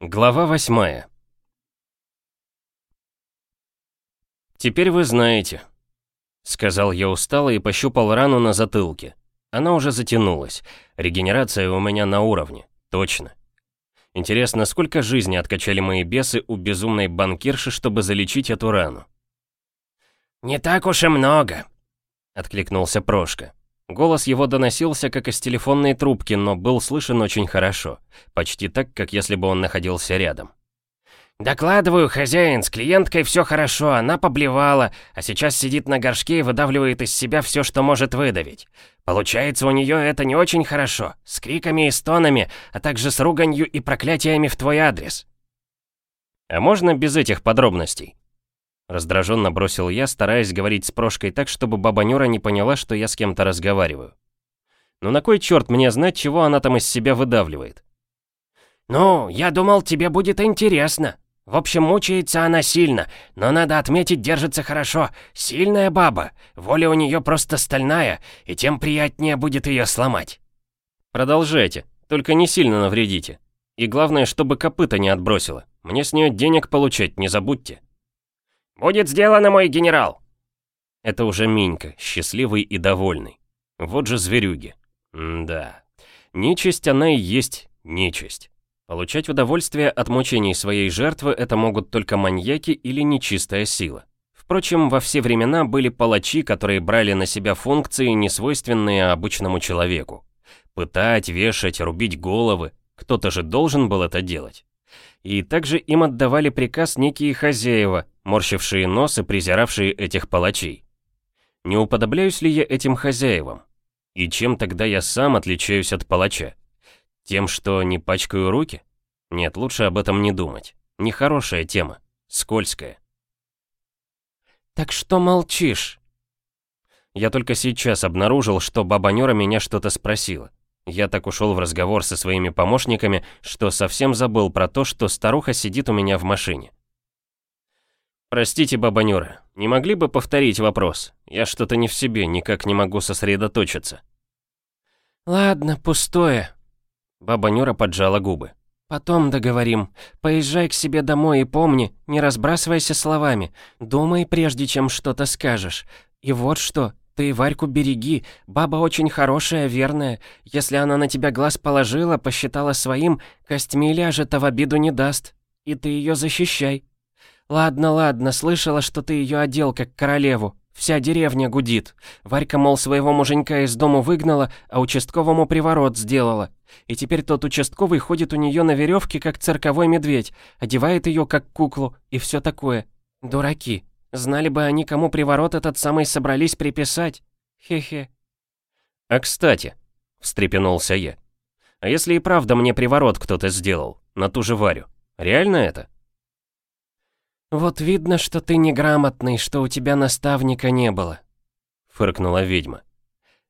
Глава восьмая. «Теперь вы знаете», — сказал я устало и пощупал рану на затылке. Она уже затянулась. Регенерация у меня на уровне. Точно. Интересно, сколько жизни откачали мои бесы у безумной банкирши, чтобы залечить эту рану? «Не так уж и много», — откликнулся Прошка. Голос его доносился, как из телефонной трубки, но был слышен очень хорошо. Почти так, как если бы он находился рядом. «Докладываю, хозяин, с клиенткой все хорошо, она поблевала, а сейчас сидит на горшке и выдавливает из себя все, что может выдавить. Получается, у нее это не очень хорошо, с криками и стонами, а также с руганью и проклятиями в твой адрес». «А можно без этих подробностей?» Раздраженно бросил я, стараясь говорить с Прошкой так, чтобы баба Нюра не поняла, что я с кем-то разговариваю. «Ну на кой черт мне знать, чего она там из себя выдавливает?» «Ну, я думал, тебе будет интересно. В общем, мучается она сильно, но надо отметить, держится хорошо. Сильная баба, воля у нее просто стальная, и тем приятнее будет ее сломать». «Продолжайте, только не сильно навредите. И главное, чтобы копыта не отбросила. Мне с нее денег получать, не забудьте». «Будет сделано, мой генерал!» Это уже Минька, счастливый и довольный. Вот же зверюги. М да. Нечисть она и есть нечисть. Получать удовольствие от мучений своей жертвы это могут только маньяки или нечистая сила. Впрочем, во все времена были палачи, которые брали на себя функции, несвойственные обычному человеку. Пытать, вешать, рубить головы. Кто-то же должен был это делать. И также им отдавали приказ некие хозяева, морщившие нос и презиравшие этих палачей. Не уподобляюсь ли я этим хозяевам? И чем тогда я сам отличаюсь от палача? Тем, что не пачкаю руки? Нет, лучше об этом не думать. Нехорошая тема, скользкая. «Так что молчишь?» Я только сейчас обнаружил, что баба Нюра меня что-то спросила. Я так ушел в разговор со своими помощниками, что совсем забыл про то, что старуха сидит у меня в машине. «Простите, баба Нюра, не могли бы повторить вопрос? Я что-то не в себе, никак не могу сосредоточиться». «Ладно, пустое». Баба Нюра поджала губы. «Потом договорим. Поезжай к себе домой и помни, не разбрасывайся словами. Думай, прежде чем что-то скажешь. И вот что, ты Варьку береги, баба очень хорошая, верная. Если она на тебя глаз положила, посчитала своим, костьми ляжет, а в обиду не даст. И ты ее защищай. Ладно, ладно, слышала, что ты ее одел как королеву. Вся деревня гудит. Варька, мол, своего муженька из дому выгнала, а участковому приворот сделала. И теперь тот участковый ходит у нее на веревке, как цирковой медведь, одевает ее как куклу и все такое. Дураки. Знали бы они, кому приворот этот самый собрались приписать. Хе-хе. А кстати, встрепенулся я. А если и правда мне приворот кто-то сделал, на ту же Варю, реально это? Вот видно, что ты неграмотный, что у тебя наставника не было. Фыркнула ведьма.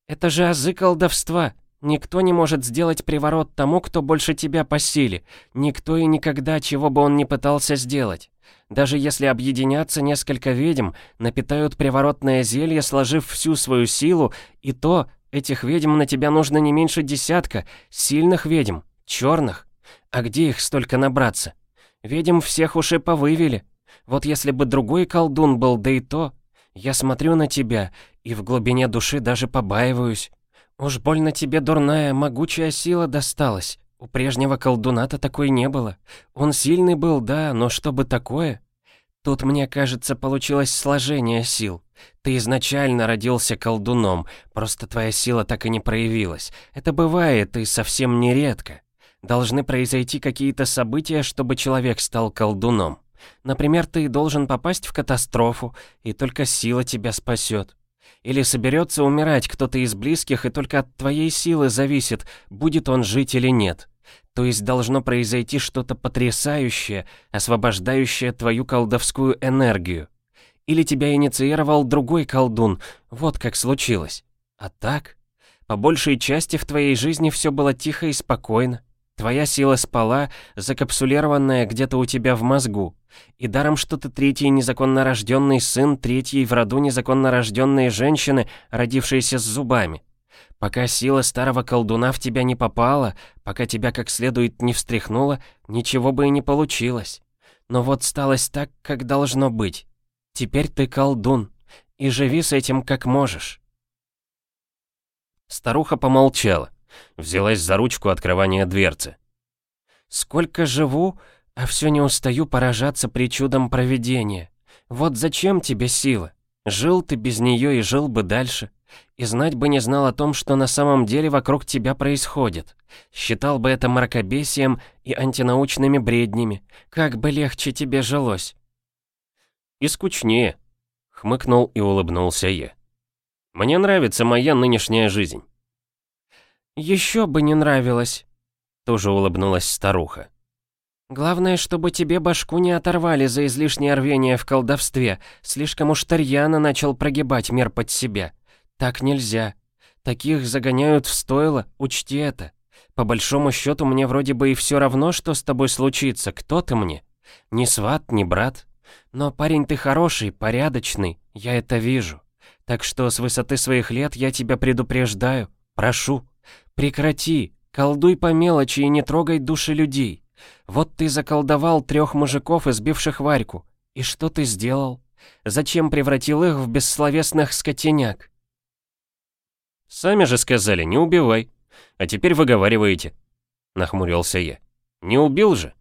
Это же азы колдовства. Никто не может сделать приворот тому, кто больше тебя по силе. Никто и никогда, чего бы он ни пытался сделать. Даже если объединятся несколько ведьм, напитают приворотное зелье, сложив всю свою силу, и то этих ведьм на тебя нужно не меньше десятка, сильных ведьм, черных. А где их столько набраться? Ведьм всех уж повывели. Вот если бы другой колдун был, да и то... Я смотрю на тебя, и в глубине души даже побаиваюсь. Уж больно тебе дурная, могучая сила досталась. У прежнего колдуна-то такой не было. Он сильный был, да, но чтобы такое? Тут, мне кажется, получилось сложение сил. Ты изначально родился колдуном, просто твоя сила так и не проявилась. Это бывает и совсем нередко. Должны произойти какие-то события, чтобы человек стал колдуном. Например, ты должен попасть в катастрофу, и только сила тебя спасет. Или соберется умирать кто-то из близких, и только от твоей силы зависит, будет он жить или нет. То есть должно произойти что-то потрясающее, освобождающее твою колдовскую энергию. Или тебя инициировал другой колдун, вот как случилось. А так, по большей части в твоей жизни все было тихо и спокойно. Твоя сила спала, закапсулированная где-то у тебя в мозгу. И даром, что ты третий незаконно рожденный сын третьей в роду незаконно рожденной женщины, родившейся с зубами. Пока сила старого колдуна в тебя не попала, пока тебя как следует не встряхнула, ничего бы и не получилось. Но вот сталось так, как должно быть. Теперь ты колдун, и живи с этим как можешь. Старуха помолчала, взялась за ручку открывания дверцы. «Сколько живу, а все не устаю поражаться причудам провидения. Вот зачем тебе сила? Жил ты без нее и жил бы дальше. И знать бы не знал о том, что на самом деле вокруг тебя происходит. Считал бы это мракобесием и антинаучными бреднями. Как бы легче тебе жилось. И скучнее, хмыкнул и улыбнулся я. Мне нравится моя нынешняя жизнь. Еще бы не нравилось, тоже улыбнулась старуха. Главное, чтобы тебе башку не оторвали за излишнее рвение в колдовстве. Слишком уж Тарьяна начал прогибать мир под себя. Так нельзя. Таких загоняют в стойло, учти это. По большому счету мне вроде бы и все равно, что с тобой случится, кто ты мне. Ни сват, ни брат. Но парень ты хороший, порядочный, я это вижу. Так что с высоты своих лет я тебя предупреждаю, прошу. Прекрати, колдуй по мелочи и не трогай души людей. Вот ты заколдовал трех мужиков, избивших Варьку. И что ты сделал? Зачем превратил их в бессловесных скотиняк? «Сами же сказали, не убивай. А теперь выговариваете», — нахмурился я. «Не убил же?»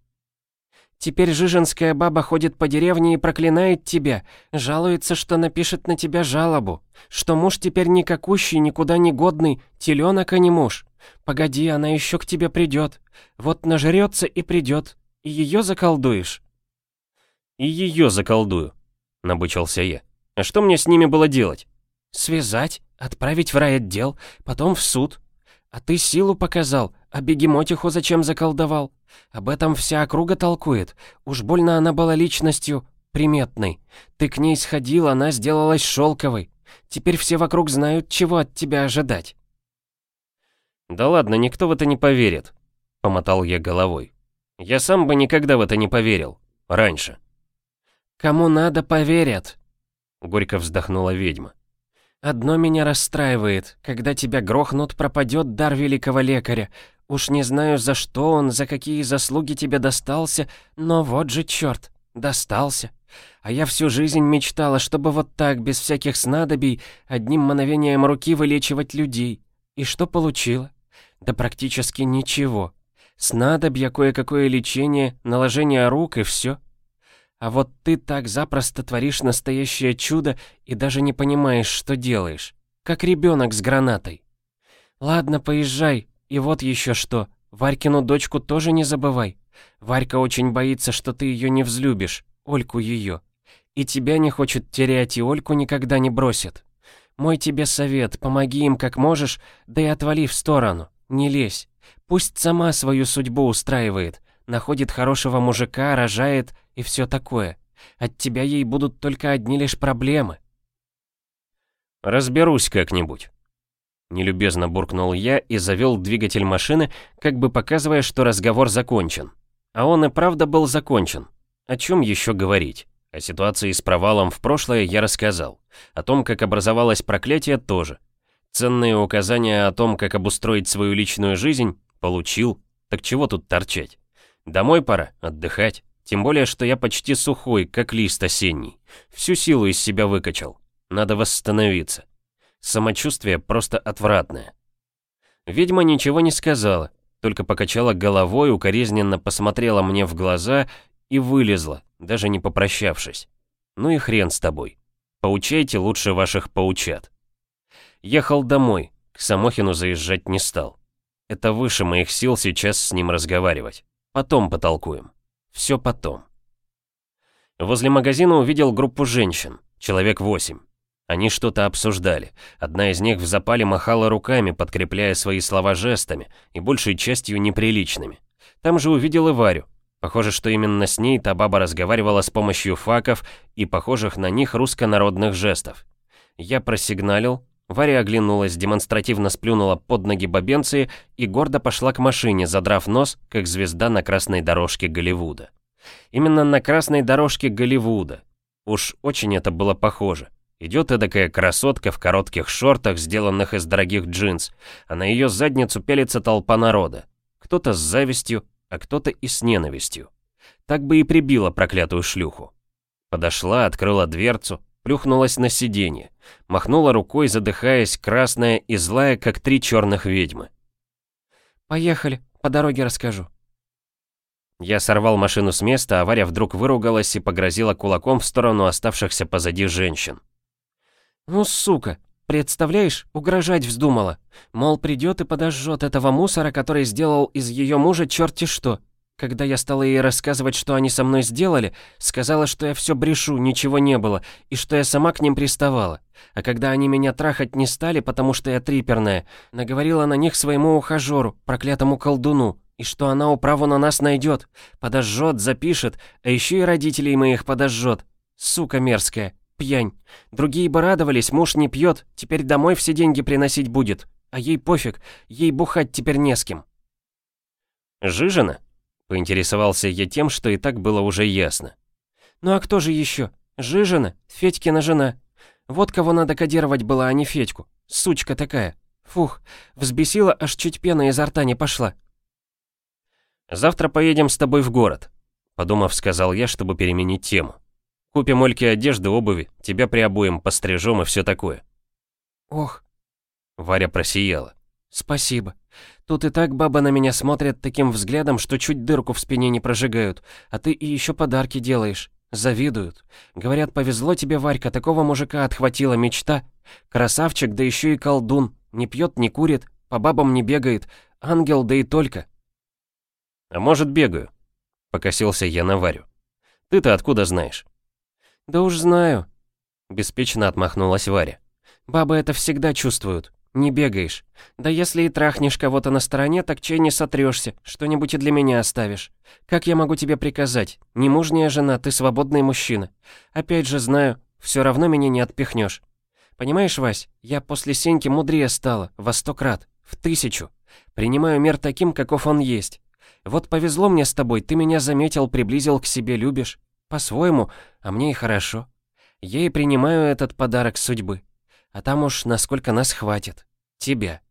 «Теперь жиженская баба ходит по деревне и проклинает тебя, жалуется, что напишет на тебя жалобу, что муж теперь никакущий, никуда не годный, теленок, а не муж. Погоди, она еще к тебе придет. Вот нажрется и придет, и ее заколдуешь». «И ее заколдую», — набычился я. «А что мне с ними было делать?» «Связать, отправить в райотдел, потом в суд. А ты силу показал, а бегемотиху зачем заколдовал? Об этом вся округа толкует. Уж больно она была личностью приметной. Ты к ней сходил, она сделалась шелковой. Теперь все вокруг знают, чего от тебя ожидать». «Да ладно, никто в это не поверит», — помотал я головой. «Я сам бы никогда в это не поверил. Раньше». «Кому надо, поверят», — горько вздохнула ведьма. «Одно меня расстраивает. Когда тебя грохнут, пропадет дар великого лекаря. Уж не знаю, за что он, за какие заслуги тебе достался, но вот же черт, достался. А я всю жизнь мечтала, чтобы вот так, без всяких снадобий, одним мановением руки вылечивать людей. И что получила? Да практически ничего. Снадобья, кое-какое лечение, наложение рук и все. А вот ты так запросто творишь настоящее чудо и даже не понимаешь, что делаешь. Как ребенок с гранатой. Ладно, поезжай. И вот еще что. Варькину дочку тоже не забывай. Варька очень боится, что ты ее не взлюбишь. Ольку ее. И тебя не хочет терять, и Ольку никогда не бросит. Мой тебе совет, помоги им как можешь, да и отвали в сторону. Не лезь. Пусть сама свою судьбу устраивает находит хорошего мужика, рожает и все такое. От тебя ей будут только одни лишь проблемы. Разберусь как-нибудь. Нелюбезно буркнул я и завел двигатель машины, как бы показывая, что разговор закончен. А он и правда был закончен. О чем еще говорить? О ситуации с провалом в прошлое я рассказал. О том, как образовалось проклятие, тоже. Ценные указания о том, как обустроить свою личную жизнь, получил. Так чего тут торчать? Домой пора, отдыхать. Тем более, что я почти сухой, как лист осенний. Всю силу из себя выкачал. Надо восстановиться. Самочувствие просто отвратное. Ведьма ничего не сказала, только покачала головой, укоризненно посмотрела мне в глаза и вылезла, даже не попрощавшись. Ну и хрен с тобой. Поучайте лучше ваших поучат. Ехал домой, к Самохину заезжать не стал. Это выше моих сил сейчас с ним разговаривать. Потом потолкуем. Все потом. Возле магазина увидел группу женщин, человек восемь. Они что-то обсуждали. Одна из них в запале махала руками, подкрепляя свои слова жестами, и большей частью неприличными. Там же увидел и Варю. Похоже, что именно с ней та баба разговаривала с помощью факов и похожих на них русско-народных жестов. Я просигналил, Варя оглянулась, демонстративно сплюнула под ноги бабенции и гордо пошла к машине, задрав нос, как звезда на красной дорожке Голливуда. Именно на красной дорожке Голливуда. Уж очень это было похоже. Идет эдакая красотка в коротких шортах, сделанных из дорогих джинс, а на ее задницу пелится толпа народа. Кто-то с завистью, а кто-то и с ненавистью. Так бы и прибила проклятую шлюху. Подошла, открыла дверцу, плюхнулась на сиденье, махнула рукой, задыхаясь, красная и злая, как три черных ведьмы. «Поехали, по дороге расскажу». Я сорвал машину с места, а Варя вдруг выругалась и погрозила кулаком в сторону оставшихся позади женщин. «Ну, сука, представляешь, угрожать вздумала. Мол, придет и подожжет этого мусора, который сделал из ее мужа черти что. Когда я стала ей рассказывать, что они со мной сделали, сказала, что я все брешу, ничего не было, и что я сама к ним приставала. А когда они меня трахать не стали, потому что я триперная, наговорила на них своему ухажеру, проклятому колдуну, и что она управу на нас найдет, подожжет, запишет, а еще и родителей моих подожжет. Сука мерзкая, пьянь. Другие бы радовались, муж не пьет, теперь домой все деньги приносить будет. А ей пофиг, ей бухать теперь не с кем. Жижина? Поинтересовался я тем, что и так было уже ясно. Ну а кто же еще? Жижина, Федькина жена. Вот кого надо кодировать было, а не Федьку. Сучка такая. Фух, взбесила, аж чуть пена изо рта не пошла. «Завтра поедем с тобой в город», — подумав, сказал я, чтобы переменить тему. «Купим Ольке одежды, обуви, тебя приобуем, пострижем и все такое». «Ох». Варя просияла. «Спасибо. Тут и так баба на меня смотрят таким взглядом, что чуть дырку в спине не прожигают, а ты и еще подарки делаешь. Завидуют. Говорят, повезло тебе, Варька, такого мужика отхватила мечта. Красавчик, да еще и колдун. Не пьет, не курит, по бабам не бегает. Ангел, да и только. «А может, бегаю?» — покосился я на Варю. «Ты-то откуда знаешь?» «Да уж знаю», — беспечно отмахнулась Варя. «Бабы это всегда чувствуют. Не бегаешь. Да если и трахнешь кого-то на стороне, так чей не сотрёшься, что-нибудь и для меня оставишь. Как я могу тебе приказать? Не мужняя жена, ты свободный мужчина. Опять же знаю, все равно меня не отпихнешь. Понимаешь, Вась, я после Сеньки мудрее стала, во сто крат, в тысячу. Принимаю мир таким, каков он есть. Вот повезло мне с тобой, ты меня заметил, приблизил к себе, любишь. По-своему, а мне и хорошо. Я и принимаю этот подарок судьбы. А там уж насколько нас хватит. Тебя.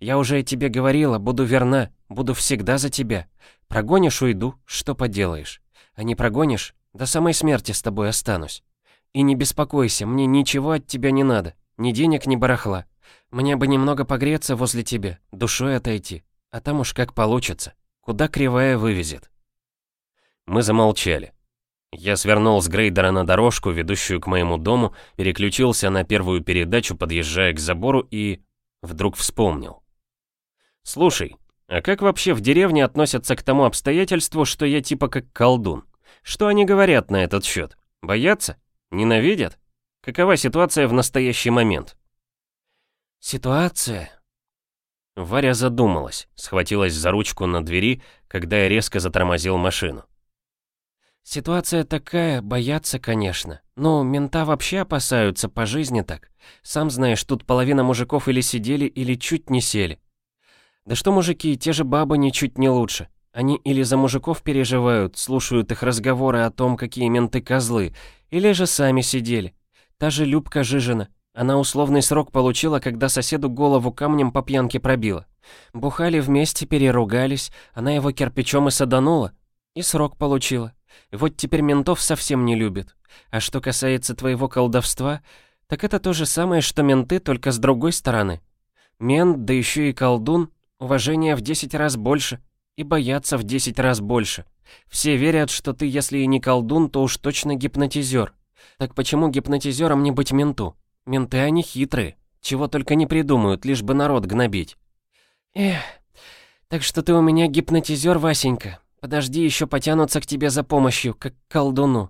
Я уже тебе говорила, буду верна, буду всегда за тебя. Прогонишь — уйду, что поделаешь. А не прогонишь, до самой смерти с тобой останусь. И не беспокойся, мне ничего от тебя не надо. Ни денег, ни барахла. Мне бы немного погреться возле тебя, душой отойти. А там уж как получится. Куда кривая вывезет? Мы замолчали. Я свернул с грейдера на дорожку, ведущую к моему дому, переключился на первую передачу, подъезжая к забору и... вдруг вспомнил. «Слушай, а как вообще в деревне относятся к тому обстоятельству, что я типа как колдун? Что они говорят на этот счет? Боятся? Ненавидят? Какова ситуация в настоящий момент?» «Ситуация?» Варя задумалась, схватилась за ручку на двери, когда я резко затормозил машину. «Ситуация такая, боятся, конечно. Ну, мента вообще опасаются, по жизни так. Сам знаешь, тут половина мужиков или сидели, или чуть не сели. Да что мужики, те же бабы ничуть не лучше. Они или за мужиков переживают, слушают их разговоры о том, какие менты козлы, или же сами сидели. Та же Любка Жижина, она условный срок получила, когда соседу голову камнем по пьянке пробила. Бухали вместе, переругались, она его кирпичом и саданула. И срок получила. Вот теперь ментов совсем не любит. А что касается твоего колдовства, так это то же самое, что менты, только с другой стороны. Мент, да еще и колдун, уважение в 10 раз больше, и боятся в 10 раз больше. Все верят, что ты, если и не колдун, то уж точно гипнотизер. Так почему гипнотизером не быть менту? Менты они хитрые, чего только не придумают, лишь бы народ гнобить. Эх, так что ты у меня гипнотизер, Васенька. Подожди, еще потянутся к тебе за помощью, как к колдуну.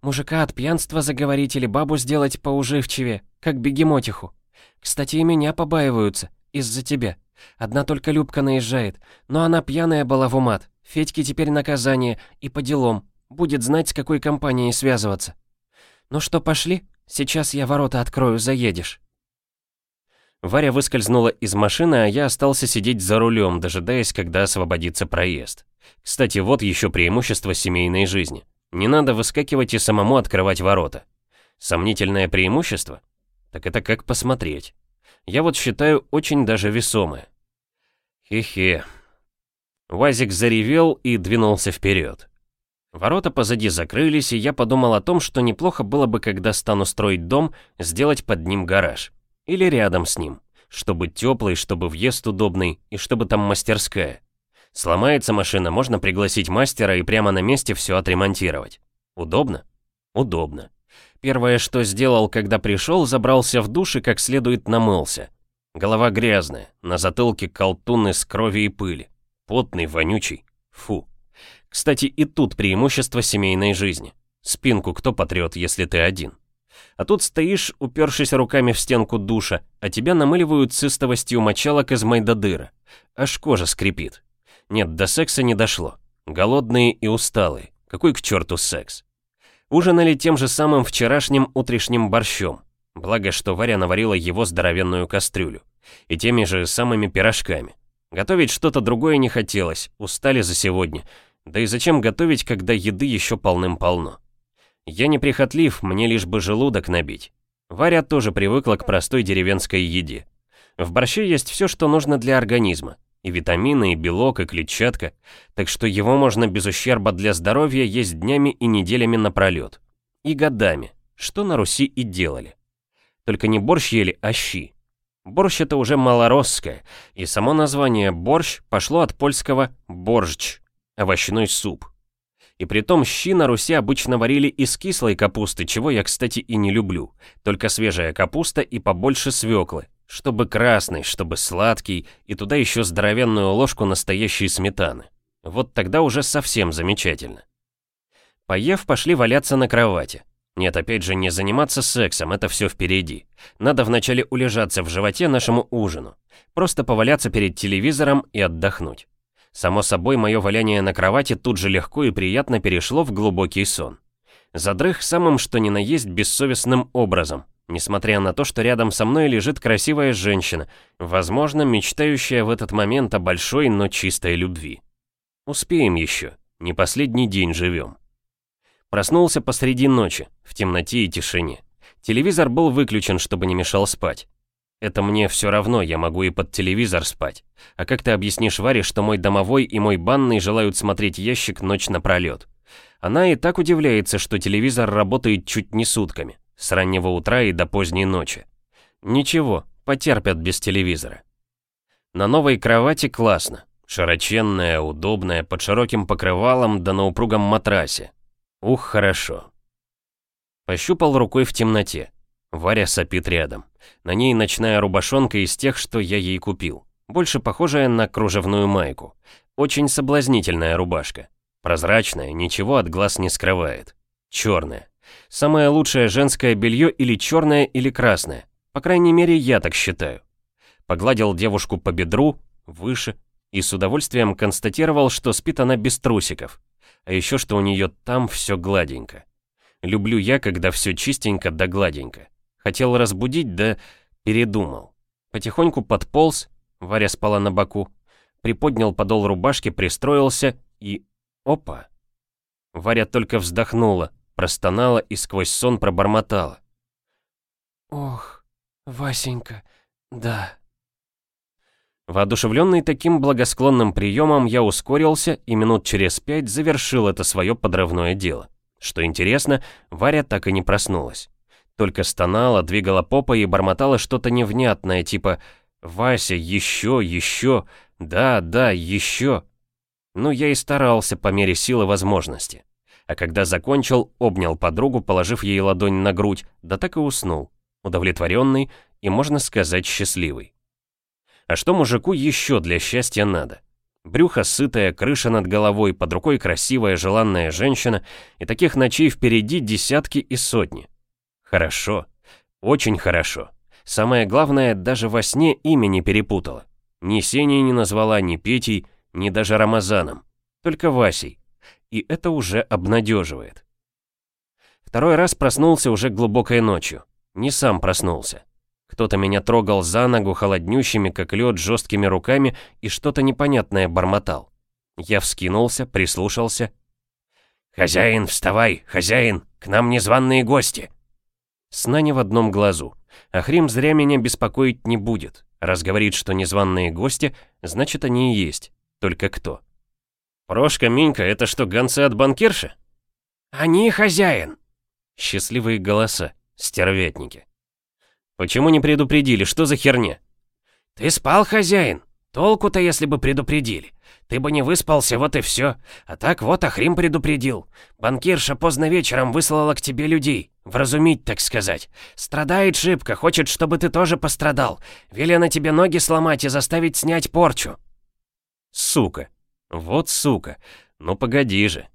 Мужика от пьянства заговорить или бабу сделать поуживчивее, как бегемотиху. Кстати, и меня побаиваются, из-за тебя. Одна только Любка наезжает, но она пьяная была в умат. Федьке теперь наказание, и по делам. Будет знать, с какой компанией связываться. Ну что, пошли? Сейчас я ворота открою, заедешь». Варя выскользнула из машины, а я остался сидеть за рулем, дожидаясь, когда освободится проезд. Кстати, вот еще преимущество семейной жизни. Не надо выскакивать и самому открывать ворота. Сомнительное преимущество? Так это как посмотреть. Я вот считаю очень даже весомое. Хе-хе. Вазик заревел и двинулся вперед. Ворота позади закрылись, и я подумал о том, что неплохо было бы, когда стану строить дом, сделать под ним гараж. Или рядом с ним. Чтобы теплый, чтобы въезд удобный, и чтобы там мастерская. Сломается машина, можно пригласить мастера и прямо на месте все отремонтировать. Удобно? Удобно. Первое, что сделал, когда пришел, забрался в душ и как следует намылся. Голова грязная, на затылке колтун из крови и пыли. Потный, вонючий. Фу. Кстати, и тут преимущество семейной жизни. Спинку кто потрет, если ты один? А тут стоишь, упершись руками в стенку душа, а тебя намыливают с истовостью мочалок из майдадыра. Аж кожа скрипит. Нет, до секса не дошло. Голодные и усталые. Какой к черту секс? Ужинали тем же самым вчерашним утрешним борщом. Благо, что Варя наварила его здоровенную кастрюлю. И теми же самыми пирожками. Готовить что-то другое не хотелось, устали за сегодня. Да и зачем готовить, когда еды еще полным-полно? Я не прихотлив, мне лишь бы желудок набить. Варя тоже привыкла к простой деревенской еде. В борще есть все, что нужно для организма. И витамины, и белок, и клетчатка. Так что его можно без ущерба для здоровья есть днями и неделями напролет. И годами, что на Руси и делали. Только не борщ ели, а щи. Борщ это уже малоросское, и само название борщ пошло от польского борщ, овощной суп. И притом щи на Руси обычно варили из кислой капусты, чего я, кстати, и не люблю. Только свежая капуста и побольше свеклы. Чтобы красный, чтобы сладкий, и туда еще здоровенную ложку настоящей сметаны. Вот тогда уже совсем замечательно. Поев, пошли валяться на кровати. Нет, опять же, не заниматься сексом, это все впереди. Надо вначале улежаться в животе нашему ужину. Просто поваляться перед телевизором и отдохнуть. Само собой, мое валяние на кровати тут же легко и приятно перешло в глубокий сон. Задрых самым что ни на есть бессовестным образом, несмотря на то, что рядом со мной лежит красивая женщина, возможно, мечтающая в этот момент о большой, но чистой любви. Успеем еще, не последний день живем. Проснулся посреди ночи, в темноте и тишине. Телевизор был выключен, чтобы не мешал спать. Это мне все равно, я могу и под телевизор спать. А как ты объяснишь Варе, что мой домовой и мой банный желают смотреть ящик ночь напролет? Она и так удивляется, что телевизор работает чуть не сутками, с раннего утра и до поздней ночи. Ничего, потерпят без телевизора. На новой кровати классно. Широченная, удобная, под широким покрывалом да на упругом матрасе. Ух, хорошо. Пощупал рукой в темноте. Варя сопит рядом. На ней ночная рубашонка из тех, что я ей купил. Больше похожая на кружевную майку. Очень соблазнительная рубашка. Прозрачная, ничего от глаз не скрывает. Черная. Самое лучшее женское белье или черное, или красное. По крайней мере, я так считаю. Погладил девушку по бедру, выше, и с удовольствием констатировал, что спит она без трусиков. А еще, что у нее там все гладенько. Люблю я, когда все чистенько да гладенько. Хотел разбудить, да передумал. Потихоньку подполз, Варя спала на боку, приподнял подол рубашки, пристроился и... Опа! Варя только вздохнула, простонала и сквозь сон пробормотала. «Ох, Васенька, да». Воодушевленный таким благосклонным приемом, я ускорился и минут через пять завершил это свое подрывное дело. Что интересно, Варя так и не проснулась. Только стонала, двигала попой и бормотала что-то невнятное, типа «Вася, еще, еще, да, да, еще». Ну, я и старался по мере силы возможности. А когда закончил, обнял подругу, положив ей ладонь на грудь, да так и уснул, удовлетворенный и, можно сказать, счастливый. А что мужику еще для счастья надо? Брюхо сытое, крыша над головой, под рукой красивая, желанная женщина, и таких ночей впереди десятки и сотни. Хорошо. Очень хорошо. Самое главное, даже во сне имя не перепутала. Ни Сеней не назвала, ни Петей, ни даже Рамазаном. Только Васей. И это уже обнадеживает. Второй раз проснулся уже глубокой ночью. Не сам проснулся. Кто-то меня трогал за ногу холоднющими, как лед, жесткими руками и что-то непонятное бормотал. Я вскинулся, прислушался. «Хозяин, вставай! Хозяин! К нам незваные гости!» Сна не в одном глазу. Ахрим зря меня беспокоить не будет. Раз говорит, что незваные гости, значит они и есть. Только кто? Прошка, Минька, это что, гонцы от банкирши? Они хозяин. Счастливые голоса, стервятники. Почему не предупредили, что за херня? Ты спал, хозяин? Толку-то, если бы предупредили. Ты бы не выспался, вот и все. А так вот Ахрим предупредил. Банкирша поздно вечером выслала к тебе людей. Вразумить, так сказать. Страдает шибко, хочет, чтобы ты тоже пострадал. Велено тебе ноги сломать и заставить снять порчу. Сука. Вот сука. Ну погоди же.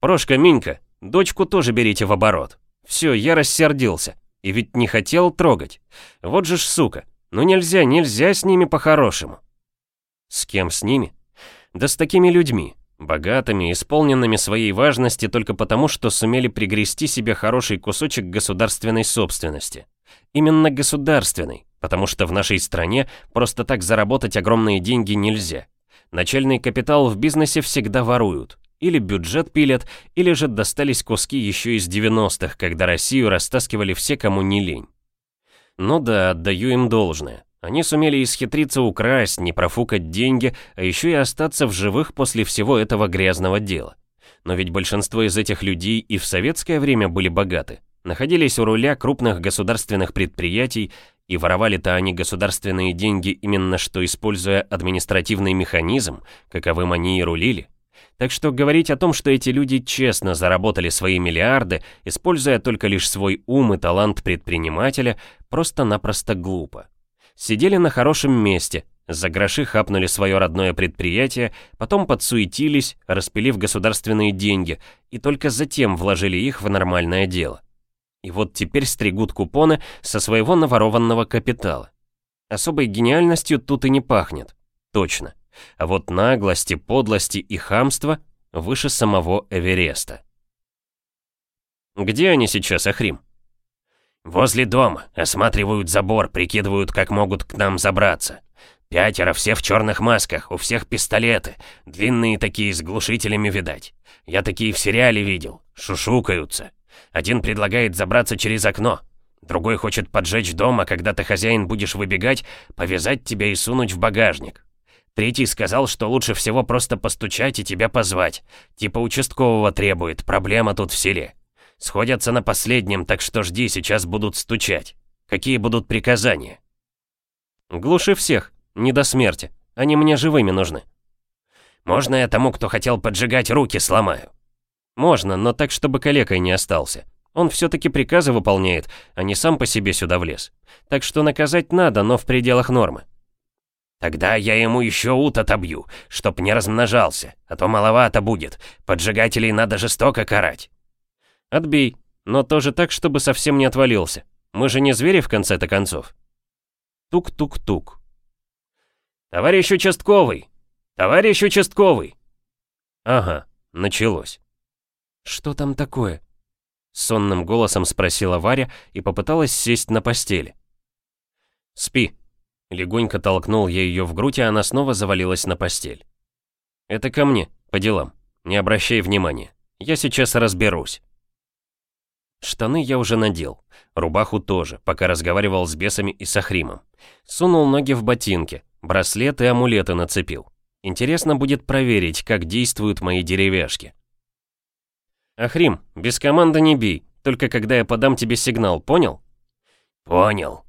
Прошка, Минька, дочку тоже берите в оборот. Все, я рассердился. И ведь не хотел трогать. Вот же ж сука. Ну нельзя, нельзя с ними по-хорошему. С кем с ними? Да с такими людьми, богатыми, исполненными своей важности только потому, что сумели пригрести себе хороший кусочек государственной собственности. Именно государственной, потому что в нашей стране просто так заработать огромные деньги нельзя. Начальный капитал в бизнесе всегда воруют. Или бюджет пилят, или же достались куски еще из 90-х, когда Россию растаскивали все, кому не лень. Ну да, отдаю им должное. Они сумели исхитриться украсть, не профукать деньги, а еще и остаться в живых после всего этого грязного дела. Но ведь большинство из этих людей и в советское время были богаты, находились у руля крупных государственных предприятий, и воровали-то они государственные деньги именно что используя административный механизм, каковым они и рулили. Так что говорить о том, что эти люди честно заработали свои миллиарды, используя только лишь свой ум и талант предпринимателя, просто-напросто глупо. Сидели на хорошем месте, за гроши хапнули свое родное предприятие, потом подсуетились, распилив государственные деньги, и только затем вложили их в нормальное дело. И вот теперь стригут купоны со своего наворованного капитала. Особой гениальностью тут и не пахнет. Точно. А вот наглости, подлости и хамства выше самого Эвереста. Где они сейчас, Ахрим? «Возле дома. Осматривают забор, прикидывают, как могут к нам забраться. Пятеро, все в черных масках, у всех пистолеты. Длинные такие, с глушителями, видать. Я такие в сериале видел. Шушукаются. Один предлагает забраться через окно. Другой хочет поджечь дом, а когда ты хозяин будешь выбегать, повязать тебя и сунуть в багажник. Третий сказал, что лучше всего просто постучать и тебя позвать. Типа участкового требует, проблема тут в селе. Сходятся на последнем, так что жди, сейчас будут стучать. Какие будут приказания? Глуши всех, не до смерти. Они мне живыми нужны. Можно я тому, кто хотел поджигать, руки сломаю? Можно, но так, чтобы калекой не остался. Он все-таки приказы выполняет, а не сам по себе сюда влез. Так что наказать надо, но в пределах нормы. Тогда я ему еще ут отобью, чтоб не размножался, а то маловато будет. Поджигателей надо жестоко карать. Отбей, но тоже так, чтобы совсем не отвалился. Мы же не звери в конце-то концов. Тук-тук-тук. Товарищ участковый! Товарищ участковый! Ага, началось. Что там такое? Сонным голосом спросила Варя и попыталась сесть на постели. «Спи», — легонько толкнул я ее в грудь, и она снова завалилась на постель. «Это ко мне, по делам. Не обращай внимания. Я сейчас разберусь». Штаны я уже надел, рубаху тоже, пока разговаривал с бесами и с Ахримом. Сунул ноги в ботинки, браслеты и амулеты нацепил. Интересно будет проверить, как действуют мои деревяшки. Ахрим, без команды не бей, только когда я подам тебе сигнал, понял? Понял.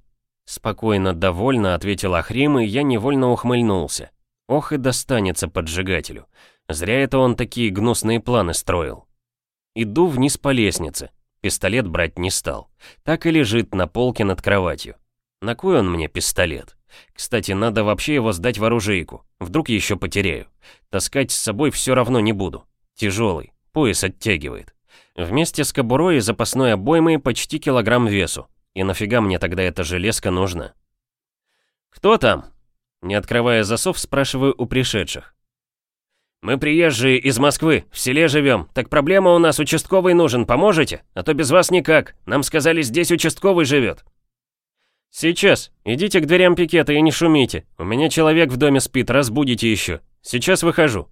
Спокойно, довольно ответил Ахрим, и я невольно ухмыльнулся. Ох и достанется поджигателю. Зря это он такие гнусные планы строил. Иду вниз по лестнице. Пистолет брать не стал. Так и лежит на полке над кроватью. На кой он мне пистолет? Кстати, надо вообще его сдать в оружейку. Вдруг еще потеряю. Таскать с собой все равно не буду. Тяжелый, пояс оттягивает. Вместе с кобурой и запасной обоймой почти килограмм весу. И нафига мне тогда эта железка нужна? «Кто там?» Не открывая засов, спрашиваю у пришедших. «Мы приезжие из Москвы, в селе живем. Так проблема у нас, участковый нужен, поможете? А то без вас никак. Нам сказали, здесь участковый живет». «Сейчас. Идите к дверям пикета и не шумите. У меня человек в доме спит, разбудите еще. Сейчас выхожу».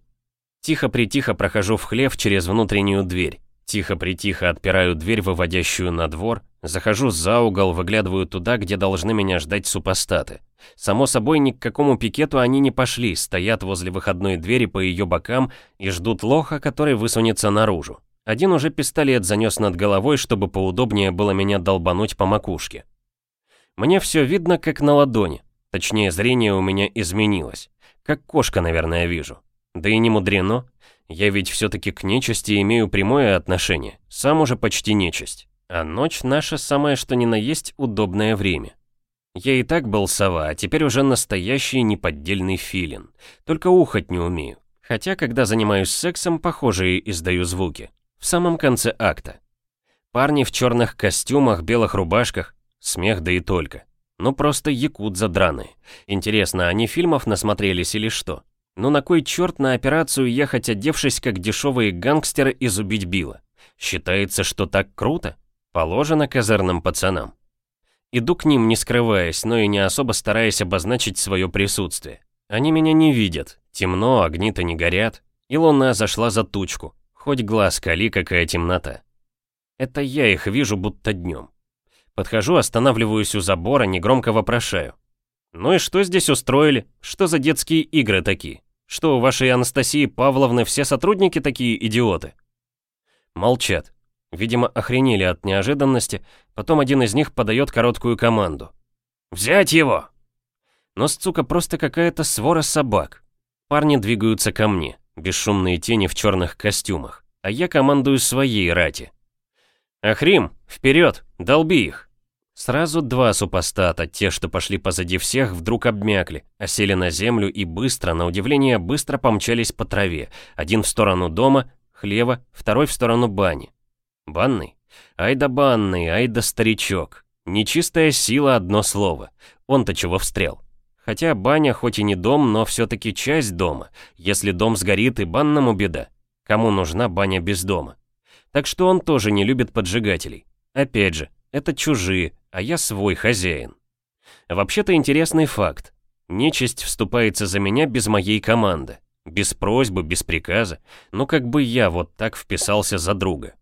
Тихо-притихо прохожу в хлев через внутреннюю дверь. Тихо-притихо отпираю дверь, выводящую на двор, захожу за угол, выглядываю туда, где должны меня ждать супостаты. Само собой, ни к какому пикету они не пошли, стоят возле выходной двери по ее бокам и ждут лоха, который высунется наружу. Один уже пистолет занес над головой, чтобы поудобнее было меня долбануть по макушке. Мне все видно, как на ладони. Точнее, зрение у меня изменилось. Как кошка, наверное, вижу. Да и не мудрено. Я ведь все-таки к нечисти имею прямое отношение. Сам уже почти нечисть. А ночь наша самое что ни на есть удобное время. Я и так был сова, а теперь уже настоящий неподдельный филин. Только ухать не умею. Хотя, когда занимаюсь сексом, похожие издаю звуки. В самом конце акта. Парни в черных костюмах, белых рубашках. Смех да и только. Ну просто якут задраные. Интересно, они фильмов насмотрелись или что? Ну на кой черт на операцию ехать, одевшись как дешевые гангстеры из «Убить Билла»? Считается, что так круто? Положено козырным пацанам. Иду к ним, не скрываясь, но и не особо стараясь обозначить свое присутствие. Они меня не видят, темно, огни-то не горят, и луна зашла за тучку, хоть глаз кали, какая темнота. Это я их вижу будто днем. Подхожу, останавливаюсь у забора, негромко вопрошаю. «Ну и что здесь устроили? Что за детские игры такие? Что, у вашей Анастасии Павловны все сотрудники такие идиоты?» Молчат. Видимо, охренели от неожиданности, потом один из них подает короткую команду. «Взять его!» Но сцука просто какая-то свора собак. Парни двигаются ко мне, бесшумные тени в черных костюмах, а я командую своей рати. «Ахрим, вперед, долби их!» Сразу два супостата, те, что пошли позади всех, вдруг обмякли, осели на землю и быстро, на удивление, быстро помчались по траве, один в сторону дома, хлева, второй в сторону бани. Банный? Ай да банный, ай да старичок. Нечистая сила одно слово. Он-то чего встрел? Хотя баня хоть и не дом, но все-таки часть дома. Если дом сгорит и банному беда. Кому нужна баня без дома? Так что он тоже не любит поджигателей. Опять же, это чужие, а я свой хозяин. Вообще-то интересный факт. Нечисть вступается за меня без моей команды. Без просьбы, без приказа. Ну как бы я вот так вписался за друга.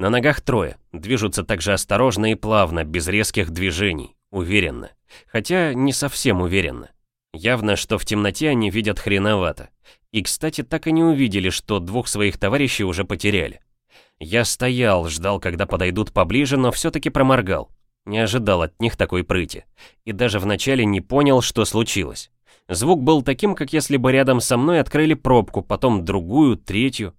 На ногах трое, движутся также осторожно и плавно, без резких движений, уверенно. Хотя не совсем уверенно. Явно, что в темноте они видят хреновато. И, кстати, так и не увидели, что двух своих товарищей уже потеряли. Я стоял, ждал, когда подойдут поближе, но все-таки проморгал. Не ожидал от них такой прыти. И даже вначале не понял, что случилось. Звук был таким, как если бы рядом со мной открыли пробку, потом другую, третью.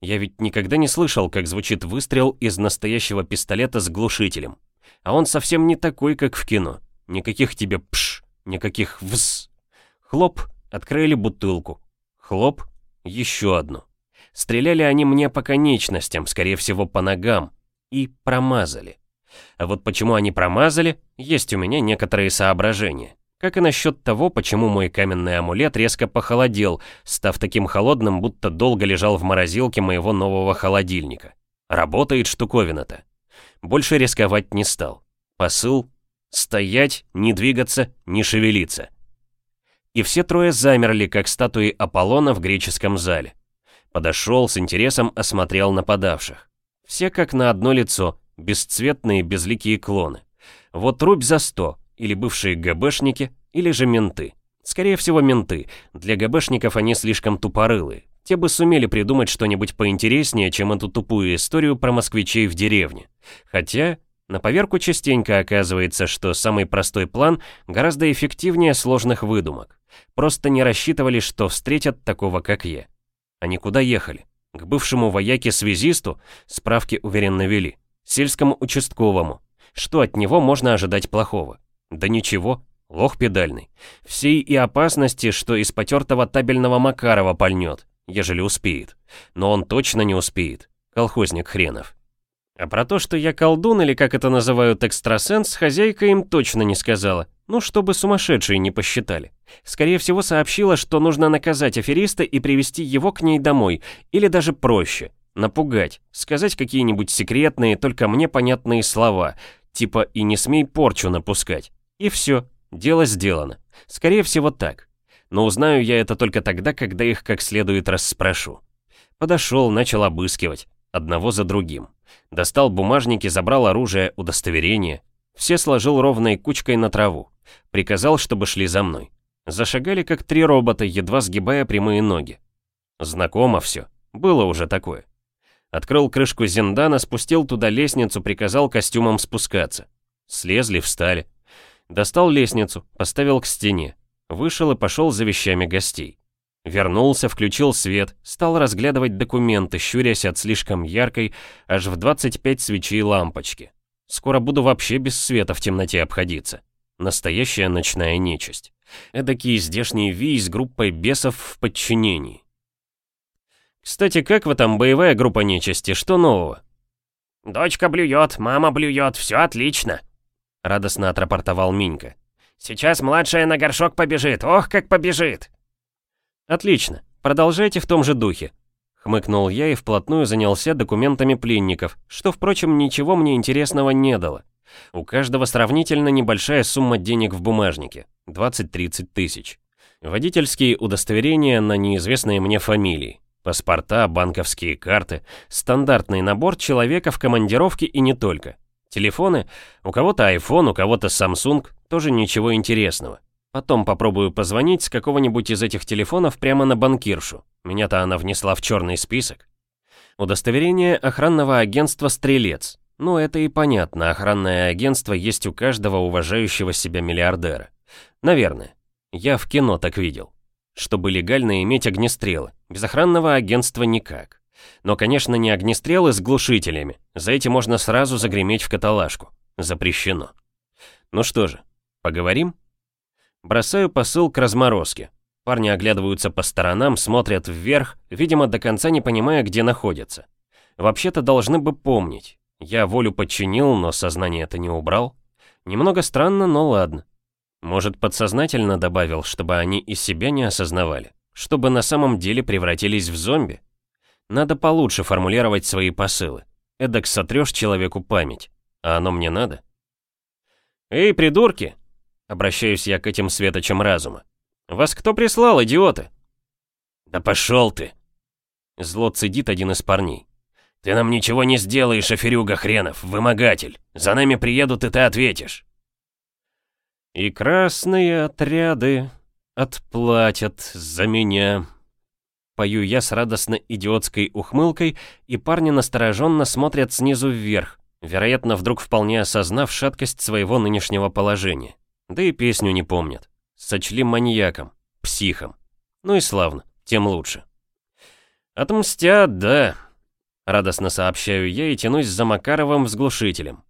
Я ведь никогда не слышал, как звучит выстрел из настоящего пистолета с глушителем. А он совсем не такой, как в кино. Никаких тебе пш, никаких вз. Хлоп, открыли бутылку. Хлоп, еще одну. Стреляли они мне по конечностям, скорее всего по ногам. И промазали. А вот почему они промазали, есть у меня некоторые соображения. Как и насчет того, почему мой каменный амулет резко похолодел, став таким холодным, будто долго лежал в морозилке моего нового холодильника. Работает штуковина-то. Больше рисковать не стал. Посыл — стоять, не двигаться, не шевелиться. И все трое замерли, как статуи Аполлона в греческом зале. Подошел, с интересом осмотрел нападавших. Все как на одно лицо, бесцветные безликие клоны. Вот рубь за сто, или бывшие ГБшники, или же менты. Скорее всего, менты. Для ГБшников они слишком тупорылые. Те бы сумели придумать что-нибудь поинтереснее, чем эту тупую историю про москвичей в деревне. Хотя, на поверку частенько оказывается, что самый простой план гораздо эффективнее сложных выдумок. Просто не рассчитывали, что встретят такого, как я. Они куда ехали? К бывшему вояке-связисту справки уверенно вели. Сельскому участковому. Что от него можно ожидать плохого? Да ничего, лох педальный. Всей и опасности, что из потертого табельного Макарова пальнет, ежели успеет. Но он точно не успеет, колхозник хренов. А про то, что я колдун или как это называют экстрасенс, хозяйка им точно не сказала. Ну, чтобы сумасшедшие не посчитали. Скорее всего, сообщила, что нужно наказать афериста и привести его к ней домой. Или даже проще. Напугать. Сказать какие-нибудь секретные, только мне понятные слова. Типа «и не смей порчу напускать». И все, дело сделано. Скорее всего так. Но узнаю я это только тогда, когда их как следует расспрошу. Подошел, начал обыскивать. одного за другим. Достал бумажники, забрал оружие, удостоверение. Все сложил ровной кучкой на траву. Приказал, чтобы шли за мной. Зашагали как три робота, едва сгибая прямые ноги. Знакомо все. Было уже такое. Открыл крышку Зиндана, спустил туда лестницу, приказал костюмам спускаться. Слезли, встали. Достал лестницу, поставил к стене. Вышел и пошел за вещами гостей. Вернулся, включил свет, стал разглядывать документы, щурясь от слишком яркой, аж в 25 свечей лампочки. Скоро буду вообще без света в темноте обходиться. Настоящая ночная нечисть. Эдакий здешний вий с группой бесов в подчинении. Кстати, как вы там, боевая группа нечисти, что нового? «Дочка блюет, мама блюет, все отлично», — радостно отрапортовал Минька. «Сейчас младшая на горшок побежит, ох, как побежит!» «Отлично, продолжайте в том же духе», — хмыкнул я и вплотную занялся документами пленников, что, впрочем, ничего мне интересного не дало. У каждого сравнительно небольшая сумма денег в бумажнике — 20-30 тысяч. Водительские удостоверения на неизвестные мне фамилии, паспорта, банковские карты, стандартный набор человека в командировке и не только. Телефоны, у кого-то iPhone, у кого-то Samsung, тоже ничего интересного. Потом попробую позвонить с какого-нибудь из этих телефонов прямо на банкиршу. Меня-то она внесла в черный список. Удостоверение охранного агентства «Стрелец». Ну, это и понятно, охранное агентство есть у каждого уважающего себя миллиардера. Наверное. Я в кино так видел. Чтобы легально иметь огнестрелы. Без охранного агентства никак. Но, конечно, не огнестрелы с глушителями. За эти можно сразу загреметь в каталажку. Запрещено. Ну что же, поговорим? Бросаю посыл к разморозке. Парни оглядываются по сторонам, смотрят вверх, видимо, до конца не понимая, где находятся. Вообще-то должны бы помнить. Я волю подчинил, но сознание это не убрал. Немного странно, но ладно. Может, подсознательно добавил, чтобы они и себя не осознавали. Чтобы на самом деле превратились в зомби. Надо получше формулировать свои посылы. Эдак сотрешь человеку память. А оно мне надо? «Эй, придурки!» Обращаюсь я к этим светочам разума. «Вас кто прислал, идиоты?» «Да пошел ты!» Зло цедит один из парней. «Ты нам ничего не сделаешь, аферюга хренов, вымогатель. За нами приедут, и ты ответишь». «И красные отряды отплатят за меня». Пою я с радостно идиотской ухмылкой, и парни настороженно смотрят снизу вверх, вероятно, вдруг вполне осознав шаткость своего нынешнего положения. Да и песню не помнят. Сочли маньяком, психом. Ну и славно, тем лучше. «Отмстят, да», — радостно сообщаю я и тянусь за Макаровым с глушителем.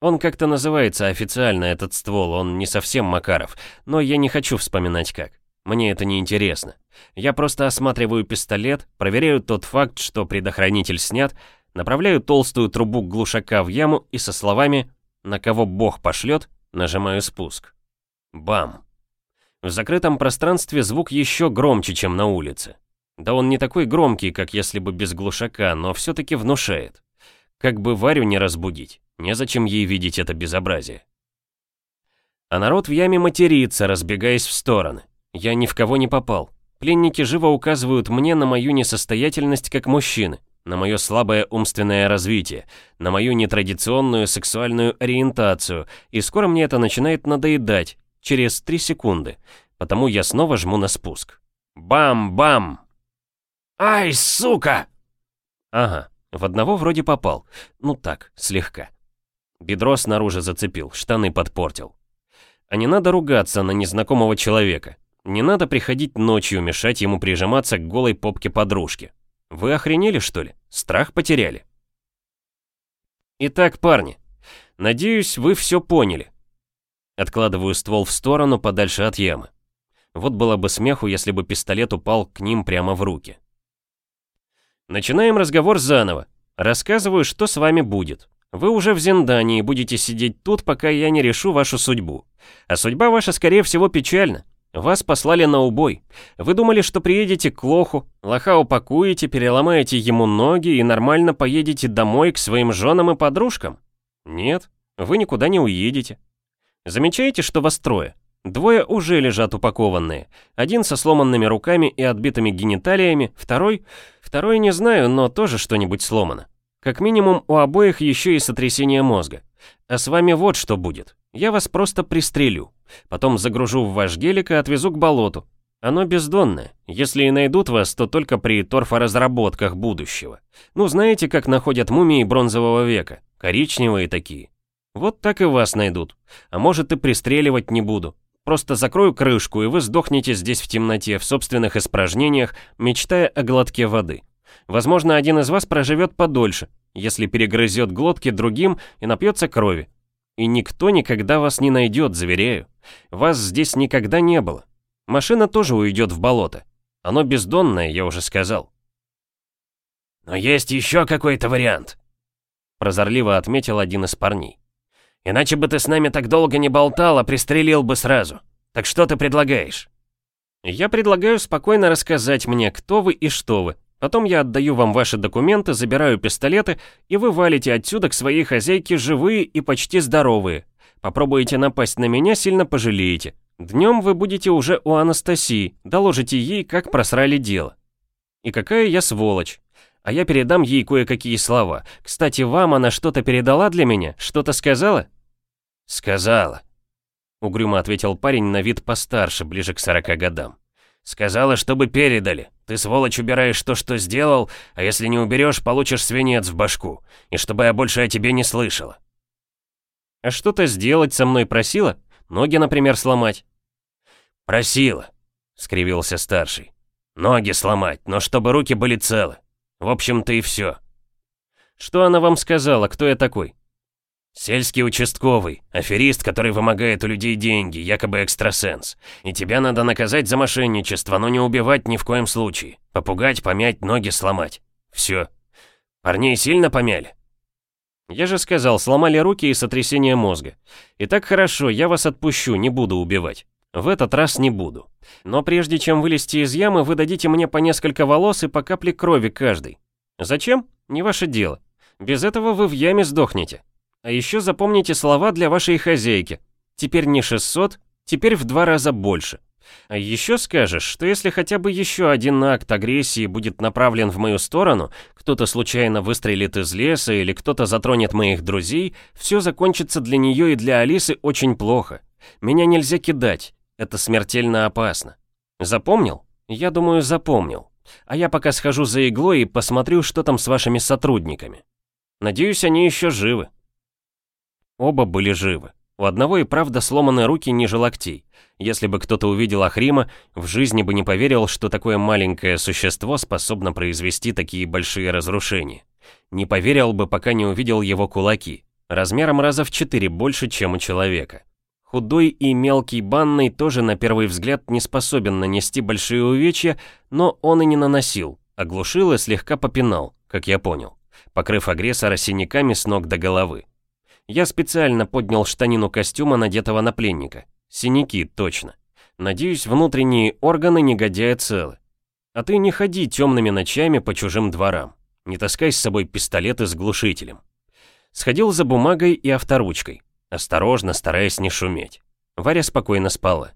Он как-то называется официально, этот ствол, он не совсем Макаров, но я не хочу вспоминать как. Мне это не интересно. Я просто осматриваю пистолет, проверяю тот факт, что предохранитель снят, направляю толстую трубу глушака в яму и со словами «на кого бог пошлет» Нажимаю спуск. Бам! В закрытом пространстве звук еще громче, чем на улице. Да он не такой громкий, как если бы без глушака, но все-таки внушает. Как бы Варю не разбудить, незачем ей видеть это безобразие. А народ в яме матерится, разбегаясь в стороны. Я ни в кого не попал. Пленники живо указывают мне на мою несостоятельность как мужчины на мое слабое умственное развитие, на мою нетрадиционную сексуальную ориентацию, и скоро мне это начинает надоедать, через 3 секунды, потому я снова жму на спуск. Бам-бам! «Ай, сука!» Ага, в одного вроде попал, ну так, слегка. Бедро снаружи зацепил, штаны подпортил. А не надо ругаться на незнакомого человека. Не надо приходить ночью мешать ему прижиматься к голой попке подружки. Вы охренели, что ли? Страх потеряли? Итак, парни, надеюсь, вы все поняли. Откладываю ствол в сторону, подальше от ямы. Вот было бы смеху, если бы пистолет упал к ним прямо в руки. Начинаем разговор заново. Рассказываю, что с вами будет. Вы уже в Зиндании будете сидеть тут, пока я не решу вашу судьбу. А судьба ваша, скорее всего, печальна. Вас послали на убой. Вы думали, что приедете к лоху, лоха упакуете, переломаете ему ноги и нормально поедете домой к своим женам и подружкам? Нет, вы никуда не уедете. Замечаете, что вас трое? Двое уже лежат упакованные. Один со сломанными руками и отбитыми гениталиями, второй... Второй не знаю, но тоже что-нибудь сломано. Как минимум у обоих еще и сотрясение мозга. А с вами вот что будет. Я вас просто пристрелю. Потом загружу в ваш гелик и отвезу к болоту. Оно бездонное. Если и найдут вас, то только при торфоразработках будущего. Ну, знаете, как находят мумии бронзового века? Коричневые такие. Вот так и вас найдут. А может и пристреливать не буду. Просто закрою крышку, и вы сдохнете здесь в темноте, в собственных испражнениях, мечтая о глотке воды. Возможно, один из вас проживет подольше, если перегрызет глотки другим и напьется крови. И никто никогда вас не найдет, заверяю. Вас здесь никогда не было. Машина тоже уйдет в болото. Оно бездонное, я уже сказал. «Но есть еще какой-то вариант», — прозорливо отметил один из парней. «Иначе бы ты с нами так долго не болтал, а пристрелил бы сразу. Так что ты предлагаешь?» «Я предлагаю спокойно рассказать мне, кто вы и что вы. Потом я отдаю вам ваши документы, забираю пистолеты, и вы валите отсюда к своей хозяйке живые и почти здоровые. Попробуете напасть на меня, сильно пожалеете. Днем вы будете уже у Анастасии, доложите ей, как просрали дело. И какая я сволочь. А я передам ей кое-какие слова. Кстати, вам она что-то передала для меня? Что-то сказала? Сказала. Угрюмо ответил парень на вид постарше, ближе к 40 годам. Сказала, чтобы передали. Ты, сволочь, убираешь то, что сделал, а если не уберешь, получишь свинец в башку. И чтобы я больше о тебе не слышала. А что-то сделать со мной просила? Ноги, например, сломать? «Просила», — скривился старший. «Ноги сломать, но чтобы руки были целы. В общем-то и все». «Что она вам сказала? Кто я такой?» «Сельский участковый, аферист, который вымогает у людей деньги, якобы экстрасенс. И тебя надо наказать за мошенничество, но не убивать ни в коем случае. Попугать, помять, ноги сломать. Все. Парней сильно помяли?» «Я же сказал, сломали руки и сотрясение мозга. Итак, хорошо, я вас отпущу, не буду убивать. В этот раз не буду. Но прежде чем вылезти из ямы, вы дадите мне по несколько волос и по капле крови каждый. Зачем? Не ваше дело. Без этого вы в яме сдохнете. А еще запомните слова для вашей хозяйки. Теперь не 600, теперь в два раза больше. А еще скажешь, что если хотя бы еще один акт агрессии будет направлен в мою сторону, кто-то случайно выстрелит из леса или кто-то затронет моих друзей, все закончится для нее и для Алисы очень плохо. Меня нельзя кидать, это смертельно опасно. Запомнил? Я думаю, запомнил. А я пока схожу за иглой и посмотрю, что там с вашими сотрудниками. Надеюсь, они еще живы. Оба были живы. У одного и правда сломаны руки ниже локтей. Если бы кто-то увидел Ахрима, в жизни бы не поверил, что такое маленькое существо способно произвести такие большие разрушения. Не поверил бы, пока не увидел его кулаки, размером раза в четыре больше, чем у человека. Худой и мелкий банный тоже на первый взгляд не способен нанести большие увечья, но он и не наносил, оглушил и слегка попинал, как я понял, покрыв агрессора синяками с ног до головы. Я специально поднял штанину костюма, надетого на пленника. Синяки, точно. Надеюсь, внутренние органы негодяя целы. А ты не ходи темными ночами по чужим дворам. Не таскай с собой пистолеты с глушителем. Сходил за бумагой и авторучкой. Осторожно, стараясь не шуметь. Варя спокойно спала.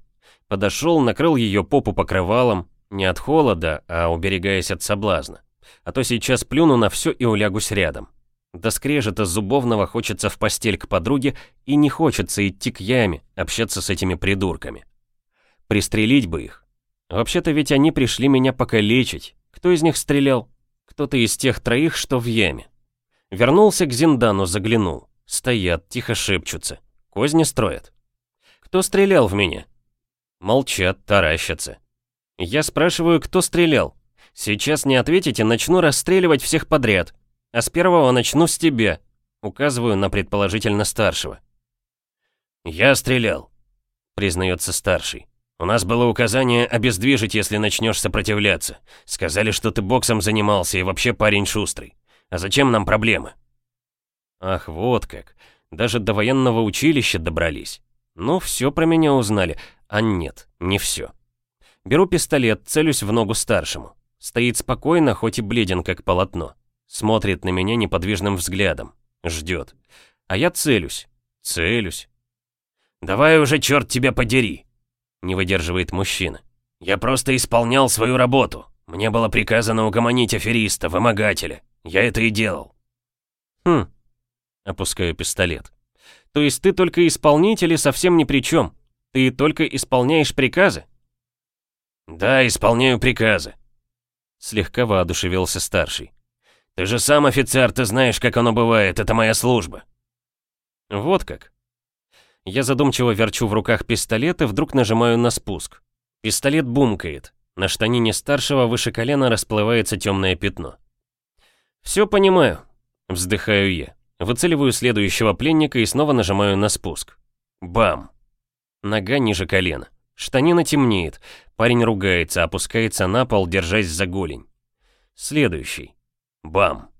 Подошел, накрыл ее попу покрывалом, не от холода, а уберегаясь от соблазна. А то сейчас плюну на все и улягусь рядом. До скрежета зубовного хочется в постель к подруге и не хочется идти к яме, общаться с этими придурками. Пристрелить бы их. Вообще-то ведь они пришли меня покалечить. Кто из них стрелял? Кто-то из тех троих, что в яме. Вернулся к Зиндану, заглянул. Стоят, тихо шепчутся. Козни строят. Кто стрелял в меня? Молчат, таращатся. Я спрашиваю, кто стрелял. Сейчас не ответите, начну расстреливать всех подряд. А с первого начну с тебя. Указываю на предположительно старшего. «Я стрелял», — признается старший. «У нас было указание обездвижить, если начнешь сопротивляться. Сказали, что ты боксом занимался и вообще парень шустрый. А зачем нам проблемы?» Ах, вот как. Даже до военного училища добрались. Ну, все про меня узнали. А нет, не все. Беру пистолет, целюсь в ногу старшему. Стоит спокойно, хоть и бледен, как полотно. Смотрит на меня неподвижным взглядом. Ждет. А я целюсь. Целюсь. «Давай уже, черт тебя подери!» Не выдерживает мужчина. «Я просто исполнял свою работу. Мне было приказано угомонить афериста, вымогателя. Я это и делал. Хм. Опускаю пистолет. То есть ты только исполнитель и совсем ни при чем. Ты только исполняешь приказы? Да, исполняю приказы. Слегка воодушевился старший. Ты же сам офицер, ты знаешь, как оно бывает, это моя служба. Вот как. Я задумчиво верчу в руках пистолет и вдруг нажимаю на спуск. Пистолет бумкает. На штанине старшего выше колена расплывается темное пятно. «Все понимаю», — вздыхаю я. Выцеливаю следующего пленника и снова нажимаю на спуск. Бам! Нога ниже колена. Штанина темнеет. Парень ругается, опускается на пол, держась за голень. Следующий. Бам!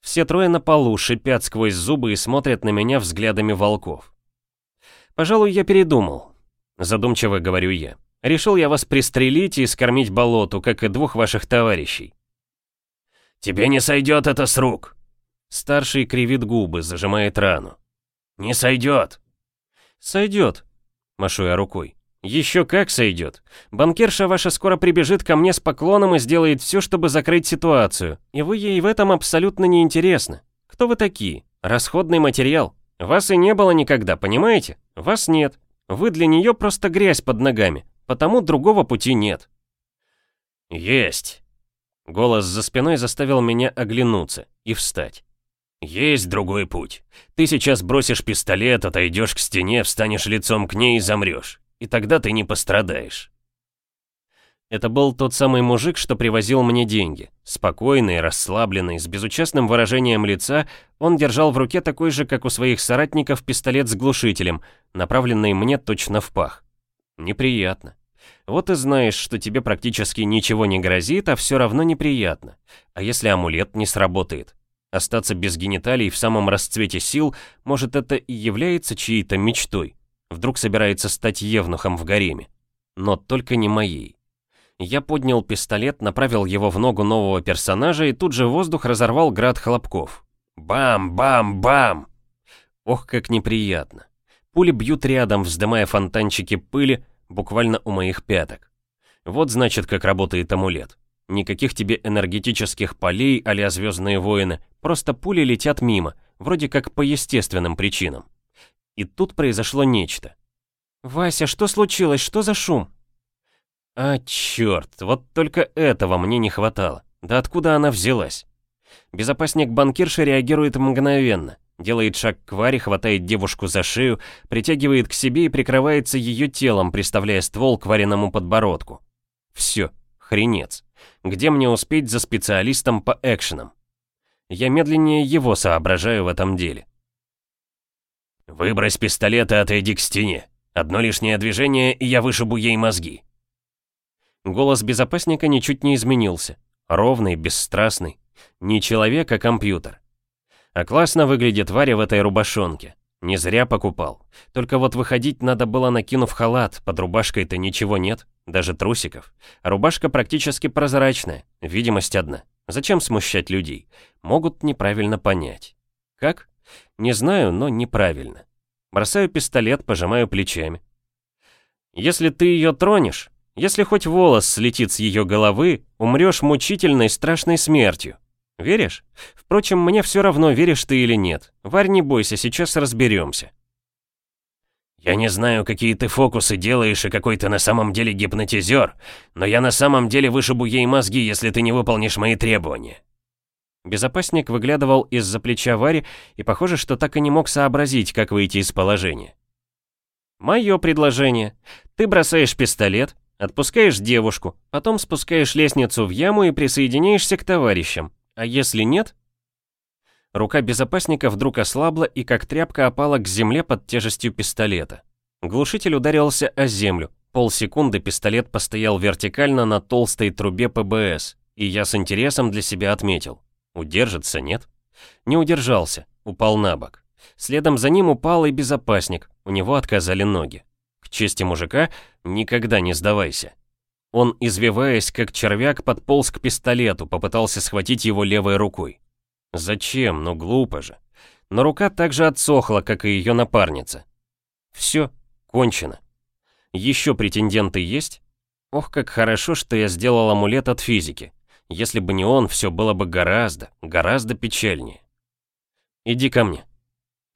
Все трое на полу шипят сквозь зубы и смотрят на меня взглядами волков. «Пожалуй, я передумал», — задумчиво говорю я. «Решил я вас пристрелить и скормить болоту, как и двух ваших товарищей». «Тебе не сойдет это с рук!» Старший кривит губы, зажимает рану. «Не сойдет!» «Сойдет», — машу я рукой. «Еще как сойдет. Банкирша ваша скоро прибежит ко мне с поклоном и сделает все, чтобы закрыть ситуацию. И вы ей в этом абсолютно не интересны. Кто вы такие? Расходный материал. Вас и не было никогда, понимаете? Вас нет. Вы для нее просто грязь под ногами, потому другого пути нет». «Есть!» Голос за спиной заставил меня оглянуться и встать. «Есть другой путь. Ты сейчас бросишь пистолет, отойдешь к стене, встанешь лицом к ней и замрешь и тогда ты не пострадаешь. Это был тот самый мужик, что привозил мне деньги. Спокойный, расслабленный, с безучастным выражением лица, он держал в руке такой же, как у своих соратников, пистолет с глушителем, направленный мне точно в пах. Неприятно. Вот и знаешь, что тебе практически ничего не грозит, а все равно неприятно. А если амулет не сработает? Остаться без гениталий в самом расцвете сил, может, это и является чьей-то мечтой. Вдруг собирается стать евнухом в гареме. Но только не моей. Я поднял пистолет, направил его в ногу нового персонажа и тут же воздух разорвал град хлопков. Бам-бам-бам! Ох, как неприятно. Пули бьют рядом, вздымая фонтанчики пыли, буквально у моих пяток. Вот значит, как работает амулет. Никаких тебе энергетических полей а звездные воины, просто пули летят мимо, вроде как по естественным причинам. И тут произошло нечто. «Вася, что случилось? Что за шум?» А, черт, вот только этого мне не хватало. Да откуда она взялась? Безопасник банкирши реагирует мгновенно. Делает шаг к Варе, хватает девушку за шею, притягивает к себе и прикрывается ее телом, приставляя ствол к вареному подбородку. Все, хренец. Где мне успеть за специалистом по экшенам? Я медленнее его соображаю в этом деле. «Выбрось пистолет и отойди к стене. Одно лишнее движение, и я вышибу ей мозги». Голос безопасника ничуть не изменился. Ровный, бесстрастный. Не человек, а компьютер. А классно выглядит Варя в этой рубашонке. Не зря покупал. Только вот выходить надо было накинув халат, под рубашкой-то ничего нет, даже трусиков. Рубашка практически прозрачная, видимость одна. Зачем смущать людей? Могут неправильно понять. Как? Не знаю, но неправильно. Бросаю пистолет, пожимаю плечами. Если ты ее тронешь, если хоть волос слетит с ее головы, умрешь мучительной страшной смертью. Веришь? Впрочем, мне все равно, веришь ты или нет. Варь, не бойся, сейчас разберемся. Я не знаю, какие ты фокусы делаешь и какой ты на самом деле гипнотизер, но я на самом деле вышибу ей мозги, если ты не выполнишь мои требования. Безопасник выглядывал из-за плеча Вари и похоже, что так и не мог сообразить, как выйти из положения. «Мое предложение. Ты бросаешь пистолет, отпускаешь девушку, потом спускаешь лестницу в яму и присоединяешься к товарищам. А если нет?» Рука безопасника вдруг ослабла и как тряпка опала к земле под тяжестью пистолета. Глушитель ударился о землю. Полсекунды пистолет постоял вертикально на толстой трубе ПБС, и я с интересом для себя отметил. Удержится, нет? Не удержался, упал на бок. Следом за ним упал и безопасник, у него отказали ноги. К чести мужика, никогда не сдавайся. Он, извиваясь, как червяк, подполз к пистолету, попытался схватить его левой рукой. Зачем? Ну глупо же. Но рука также отсохла, как и ее напарница. Все, кончено. Еще претенденты есть? Ох, как хорошо, что я сделал амулет от физики. Если бы не он, все было бы гораздо, гораздо печальнее. Иди ко мне.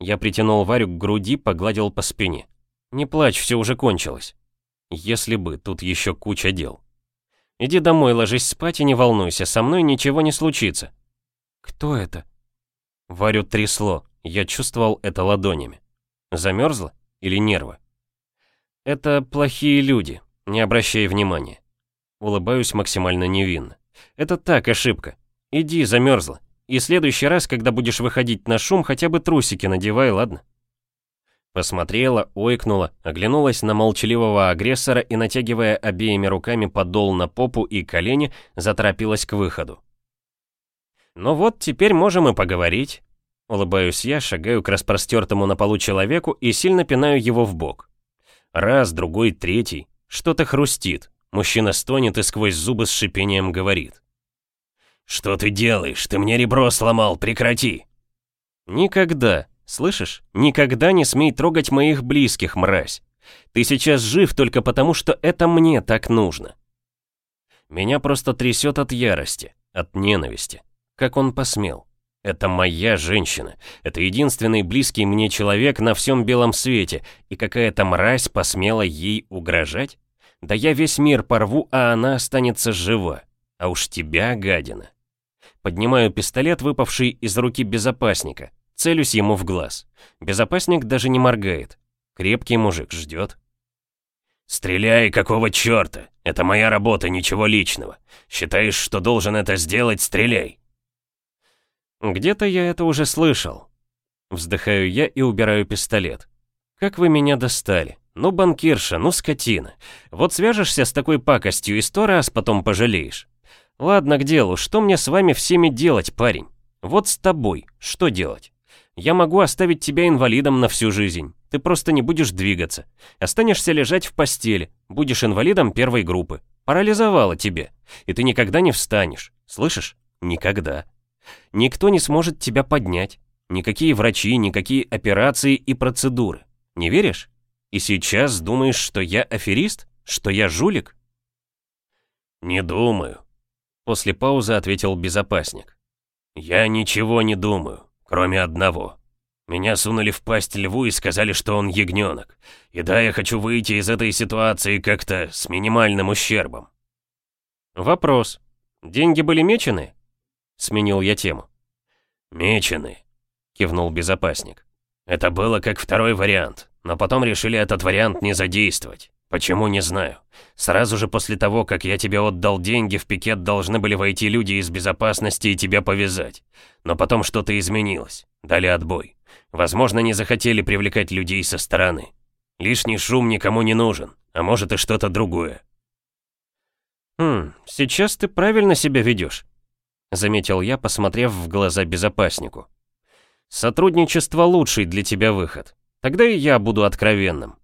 Я притянул Варю к груди, погладил по спине. Не плачь, все уже кончилось. Если бы, тут еще куча дел. Иди домой, ложись спать и не волнуйся, со мной ничего не случится. Кто это? Варю трясло, я чувствовал это ладонями. Замерзла? Или нервы? Это плохие люди, не обращай внимания. Улыбаюсь максимально невинно. Это так, ошибка. Иди, замерзла. И следующий раз, когда будешь выходить на шум, хотя бы трусики надевай, ладно? Посмотрела, ойкнула, оглянулась на молчаливого агрессора и, натягивая обеими руками подол на попу и колени, заторопилась к выходу. «Ну вот, теперь можем и поговорить». Улыбаюсь я, шагаю к распростертому на полу человеку и сильно пинаю его в бок. Раз, другой, третий. Что-то хрустит. Мужчина стонет и сквозь зубы с шипением говорит. «Что ты делаешь? Ты мне ребро сломал, прекрати!» «Никогда!» Слышишь? Никогда не смей трогать моих близких, мразь. Ты сейчас жив только потому, что это мне так нужно. Меня просто трясет от ярости, от ненависти. Как он посмел? Это моя женщина. Это единственный близкий мне человек на всем белом свете, и какая-то мразь посмела ей угрожать? Да я весь мир порву, а она останется жива. А уж тебя, гадина. Поднимаю пистолет, выпавший из руки безопасника, Целюсь ему в глаз. Безопасник даже не моргает. Крепкий мужик ждет. «Стреляй, какого черта? Это моя работа, ничего личного. Считаешь, что должен это сделать, стреляй!» «Где-то я это уже слышал». Вздыхаю я и убираю пистолет. «Как вы меня достали? Ну, банкирша, ну, скотина. Вот свяжешься с такой пакостью и сто раз потом пожалеешь. Ладно, к делу, что мне с вами всеми делать, парень? Вот с тобой, что делать?» Я могу оставить тебя инвалидом на всю жизнь. Ты просто не будешь двигаться. Останешься лежать в постели. Будешь инвалидом первой группы. Парализовало тебе. И ты никогда не встанешь. Слышишь? Никогда. Никто не сможет тебя поднять. Никакие врачи, никакие операции и процедуры. Не веришь? И сейчас думаешь, что я аферист? Что я жулик? Не думаю. После паузы ответил безопасник. Я ничего не думаю. Кроме одного. Меня сунули в пасть льву и сказали, что он ягненок. И да, я хочу выйти из этой ситуации как-то с минимальным ущербом. Вопрос. Деньги были мечены? Сменил я тему. Мечены, кивнул безопасник. Это было как второй вариант, но потом решили этот вариант не задействовать. Почему, не знаю. Сразу же после того, как я тебе отдал деньги, в пикет должны были войти люди из безопасности и тебя повязать. Но потом что-то изменилось. Дали отбой. Возможно, не захотели привлекать людей со стороны. Лишний шум никому не нужен, а может и что-то другое. «Хм, сейчас ты правильно себя ведешь», — заметил я, посмотрев в глаза безопаснику. «Сотрудничество лучший для тебя выход. Тогда и я буду откровенным.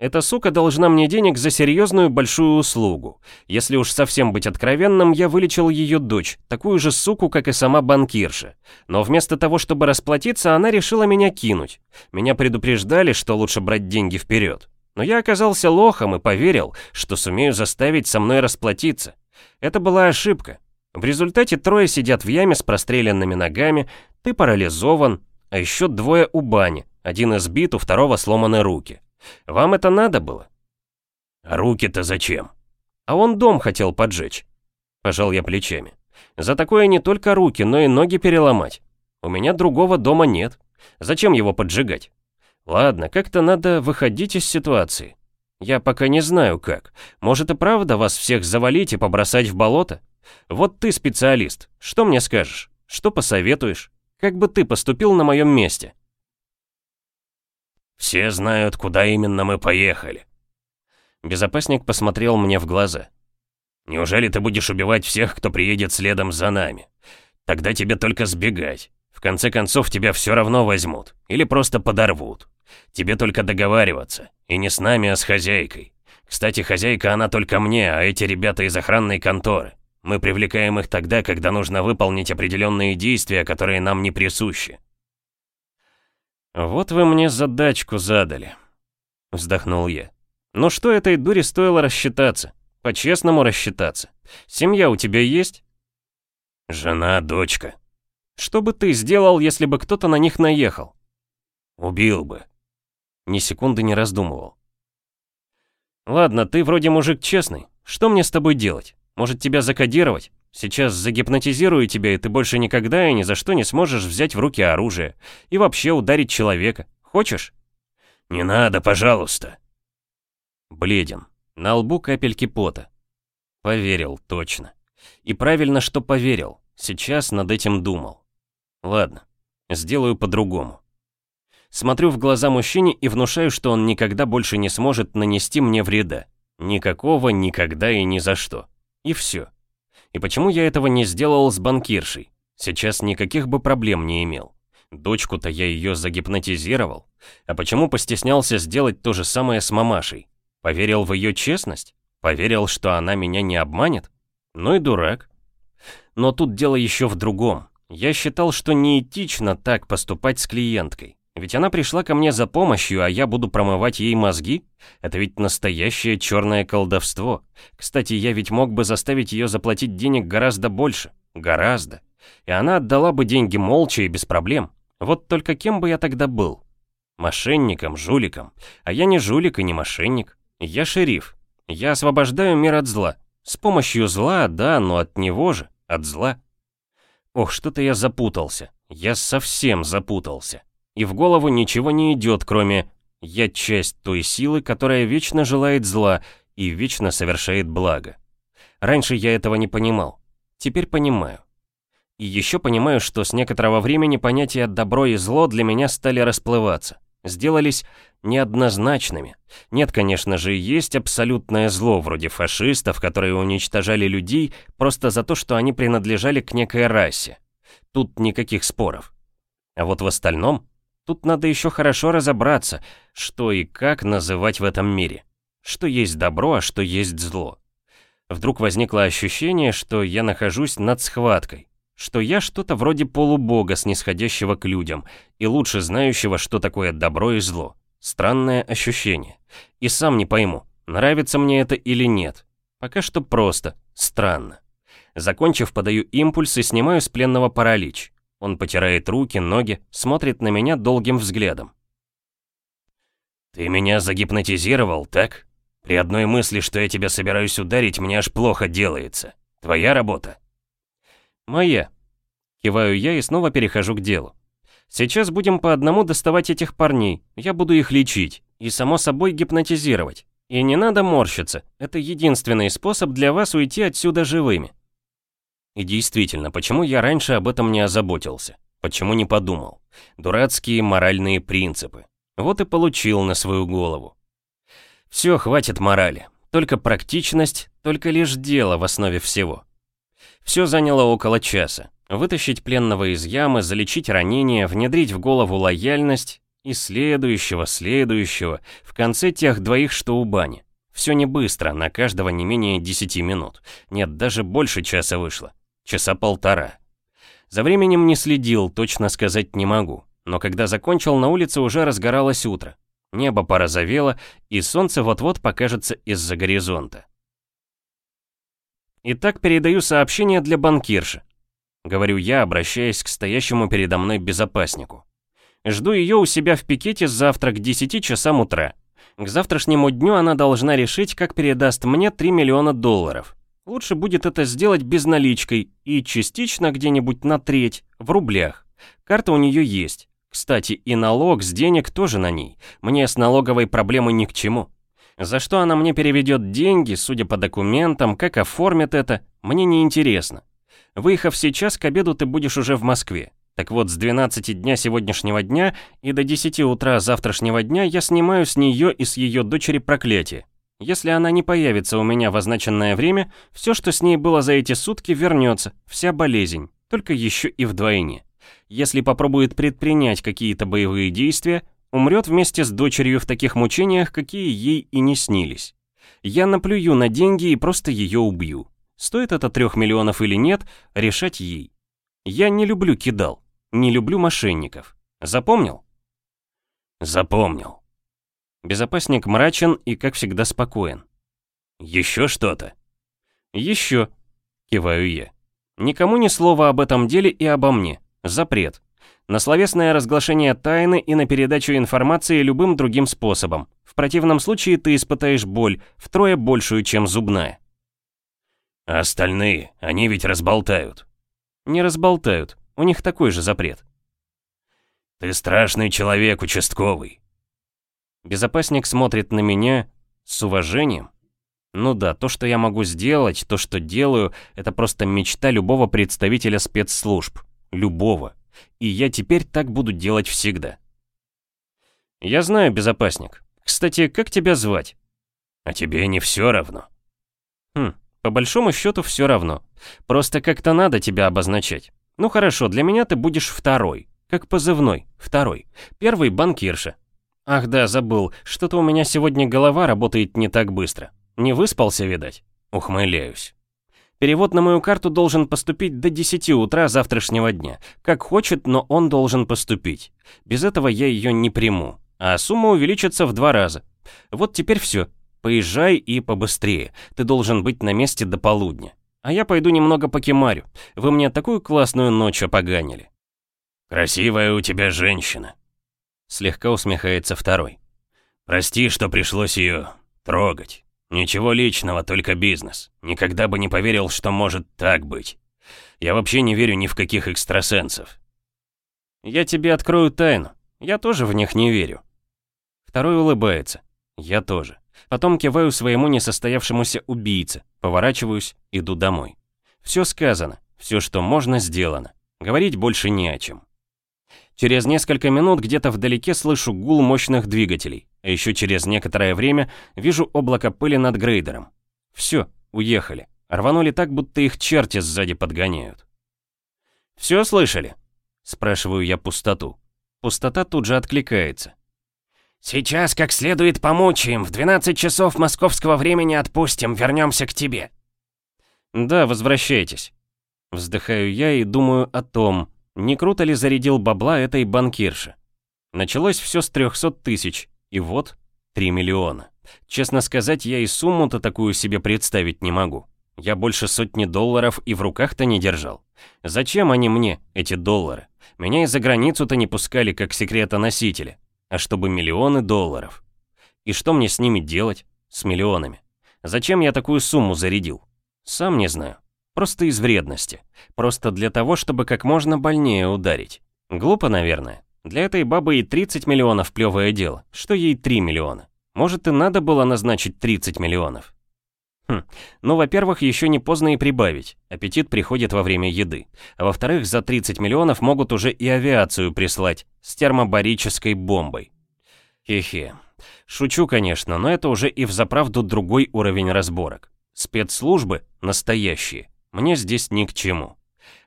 Эта сука должна мне денег за серьезную большую услугу. Если уж совсем быть откровенным, я вылечил ее дочь, такую же суку, как и сама банкирша. Но вместо того, чтобы расплатиться, она решила меня кинуть. Меня предупреждали, что лучше брать деньги вперед. Но я оказался лохом и поверил, что сумею заставить со мной расплатиться. Это была ошибка. В результате трое сидят в яме с простреленными ногами, ты парализован, а еще двое у бани, один избит, у второго сломаны руки. Вам это надо было? А руки-то зачем? А он дом хотел поджечь. Пожал я плечами. За такое не только руки, но и ноги переломать. У меня другого дома нет. Зачем его поджигать? Ладно, как-то надо выходить из ситуации. Я пока не знаю как. Может и правда вас всех завалить и побросать в болото? Вот ты специалист. Что мне скажешь? Что посоветуешь? Как бы ты поступил на моем месте? «Все знают, куда именно мы поехали». Безопасник посмотрел мне в глаза. «Неужели ты будешь убивать всех, кто приедет следом за нами? Тогда тебе только сбегать. В конце концов, тебя все равно возьмут. Или просто подорвут. Тебе только договариваться. И не с нами, а с хозяйкой. Кстати, хозяйка она только мне, а эти ребята из охранной конторы. Мы привлекаем их тогда, когда нужно выполнить определенные действия, которые нам не присущи. «Вот вы мне задачку задали», — вздохнул я. «Ну что этой дуре стоило рассчитаться? По-честному рассчитаться. Семья у тебя есть?» «Жена, дочка». Что бы ты сделал, если бы кто-то на них наехал? Убил бы. Ни секунды не раздумывал. Ладно, ты вроде мужик честный. Что мне с тобой делать? Может тебя закодировать? Сейчас загипнотизирую тебя, и ты больше никогда и ни за что не сможешь взять в руки оружие. И вообще ударить человека. Хочешь? Не надо, пожалуйста. Бледен. На лбу капельки пота. Поверил, точно. И правильно, что поверил. Сейчас над этим думал. Ладно, сделаю по-другому. Смотрю в глаза мужчине и внушаю, что он никогда больше не сможет нанести мне вреда. Никакого, никогда и ни за что. И все. И почему я этого не сделал с банкиршей? Сейчас никаких бы проблем не имел. Дочку-то я ее загипнотизировал. А почему постеснялся сделать то же самое с мамашей? Поверил в ее честность? Поверил, что она меня не обманет? Ну и дурак. Но тут дело еще в другом. Я считал, что неэтично так поступать с клиенткой. Ведь она пришла ко мне за помощью, а я буду промывать ей мозги? Это ведь настоящее черное колдовство. Кстати, я ведь мог бы заставить ее заплатить денег гораздо больше. Гораздо. И она отдала бы деньги молча и без проблем. Вот только кем бы я тогда был? Мошенником, жуликом. А я не жулик и не мошенник. Я шериф. Я освобождаю мир от зла. С помощью зла, да, но от него же, от зла. Ох, что-то я запутался. Я совсем запутался и в голову ничего не идет, кроме «я часть той силы, которая вечно желает зла и вечно совершает благо». Раньше я этого не понимал, теперь понимаю. И еще понимаю, что с некоторого времени понятия «добро» и «зло» для меня стали расплываться, сделались неоднозначными. Нет, конечно же, есть абсолютное зло, вроде фашистов, которые уничтожали людей просто за то, что они принадлежали к некой расе. Тут никаких споров. А вот в остальном Тут надо еще хорошо разобраться, что и как называть в этом мире. Что есть добро, а что есть зло. Вдруг возникло ощущение, что я нахожусь над схваткой, что я что-то вроде полубога, снисходящего к людям, и лучше знающего, что такое добро и зло. Странное ощущение. И сам не пойму, нравится мне это или нет. Пока что просто, странно. Закончив, подаю импульс и снимаю с пленного паралич. Он потирает руки, ноги, смотрит на меня долгим взглядом. «Ты меня загипнотизировал, так? При одной мысли, что я тебя собираюсь ударить, мне аж плохо делается. Твоя работа?» «Моя». Киваю я и снова перехожу к делу. «Сейчас будем по одному доставать этих парней, я буду их лечить и, само собой, гипнотизировать. И не надо морщиться, это единственный способ для вас уйти отсюда живыми». И действительно, почему я раньше об этом не озаботился? Почему не подумал? Дурацкие моральные принципы. Вот и получил на свою голову. Все, хватит морали. Только практичность, только лишь дело в основе всего. Все заняло около часа. Вытащить пленного из ямы, залечить ранение, внедрить в голову лояльность и следующего, следующего, в конце тех двоих, что у бани. Все не быстро, на каждого не менее 10 минут. Нет, даже больше часа вышло. Часа полтора. За временем не следил, точно сказать не могу. Но когда закончил, на улице уже разгоралось утро. Небо порозовело, и солнце вот-вот покажется из-за горизонта. Итак, передаю сообщение для банкирши. Говорю я, обращаясь к стоящему передо мной безопаснику. Жду ее у себя в пикете завтра к 10 часам утра. К завтрашнему дню она должна решить, как передаст мне 3 миллиона долларов. Лучше будет это сделать безналичкой и частично где-нибудь на треть, в рублях. Карта у нее есть. Кстати, и налог с денег тоже на ней. Мне с налоговой проблемой ни к чему. За что она мне переведет деньги, судя по документам, как оформит это, мне не интересно. Выехав сейчас, к обеду ты будешь уже в Москве. Так вот, с 12 дня сегодняшнего дня и до 10 утра завтрашнего дня я снимаю с нее и с ее дочери проклятие. Если она не появится у меня в означенное время, все, что с ней было за эти сутки, вернется, вся болезнь, только еще и вдвойне. Если попробует предпринять какие-то боевые действия, умрет вместе с дочерью в таких мучениях, какие ей и не снились. Я наплюю на деньги и просто ее убью. Стоит это трех миллионов или нет, решать ей. Я не люблю кидал, не люблю мошенников. Запомнил? Запомнил. Безопасник мрачен и, как всегда, спокоен. «Еще что-то?» «Еще», — киваю я. «Никому ни слова об этом деле и обо мне. Запрет. На словесное разглашение тайны и на передачу информации любым другим способом. В противном случае ты испытаешь боль, втрое большую, чем зубная. А остальные, они ведь разболтают. Не разболтают, у них такой же запрет. Ты страшный человек, участковый. Безопасник смотрит на меня с уважением. Ну да, то, что я могу сделать, то, что делаю, это просто мечта любого представителя спецслужб. Любого. И я теперь так буду делать всегда. Я знаю, безопасник. Кстати, как тебя звать? А тебе не все равно. Хм, по большому счету все равно. Просто как-то надо тебя обозначать. Ну хорошо, для меня ты будешь второй. Как позывной, второй. Первый банкирша. Ах да, забыл, что-то у меня сегодня голова работает не так быстро. Не выспался, видать? Ухмыляюсь. Перевод на мою карту должен поступить до 10 утра завтрашнего дня. Как хочет, но он должен поступить. Без этого я ее не приму. А сумма увеличится в два раза. Вот теперь все. Поезжай и побыстрее. Ты должен быть на месте до полудня. А я пойду немного покемарю. Вы мне такую классную ночь опоганили. Красивая у тебя женщина. Слегка усмехается второй. Прости, что пришлось ее трогать. Ничего личного, только бизнес. Никогда бы не поверил, что может так быть. Я вообще не верю ни в каких экстрасенсов. Я тебе открою тайну. Я тоже в них не верю. Второй улыбается. Я тоже. Потом киваю своему несостоявшемуся убийце, поворачиваюсь, иду домой. Все сказано, все, что можно, сделано. Говорить больше не о чем. Через несколько минут где-то вдалеке слышу гул мощных двигателей, а еще через некоторое время вижу облако пыли над грейдером. Все, уехали. Рванули так, будто их черти сзади подгоняют. «Все слышали?» — спрашиваю я пустоту. Пустота тут же откликается. «Сейчас как следует помучаем, в 12 часов московского времени отпустим, вернемся к тебе». «Да, возвращайтесь». Вздыхаю я и думаю о том, не круто ли зарядил бабла этой банкирши. Началось все с 300 тысяч, и вот 3 миллиона. Честно сказать, я и сумму-то такую себе представить не могу. Я больше сотни долларов и в руках-то не держал. Зачем они мне, эти доллары? Меня и за границу-то не пускали как секретоносителя а чтобы миллионы долларов. И что мне с ними делать? С миллионами? Зачем я такую сумму зарядил? Сам не знаю. Просто из вредности. Просто для того, чтобы как можно больнее ударить. Глупо, наверное. Для этой бабы и 30 миллионов плевое дело. Что ей 3 миллиона? Может и надо было назначить 30 миллионов? Хм, ну, во-первых, еще не поздно и прибавить. Аппетит приходит во время еды. А во-вторых, за 30 миллионов могут уже и авиацию прислать с термобарической бомбой. Хе-хе. Шучу, конечно, но это уже и взаправду другой уровень разборок. Спецслужбы настоящие. Мне здесь ни к чему.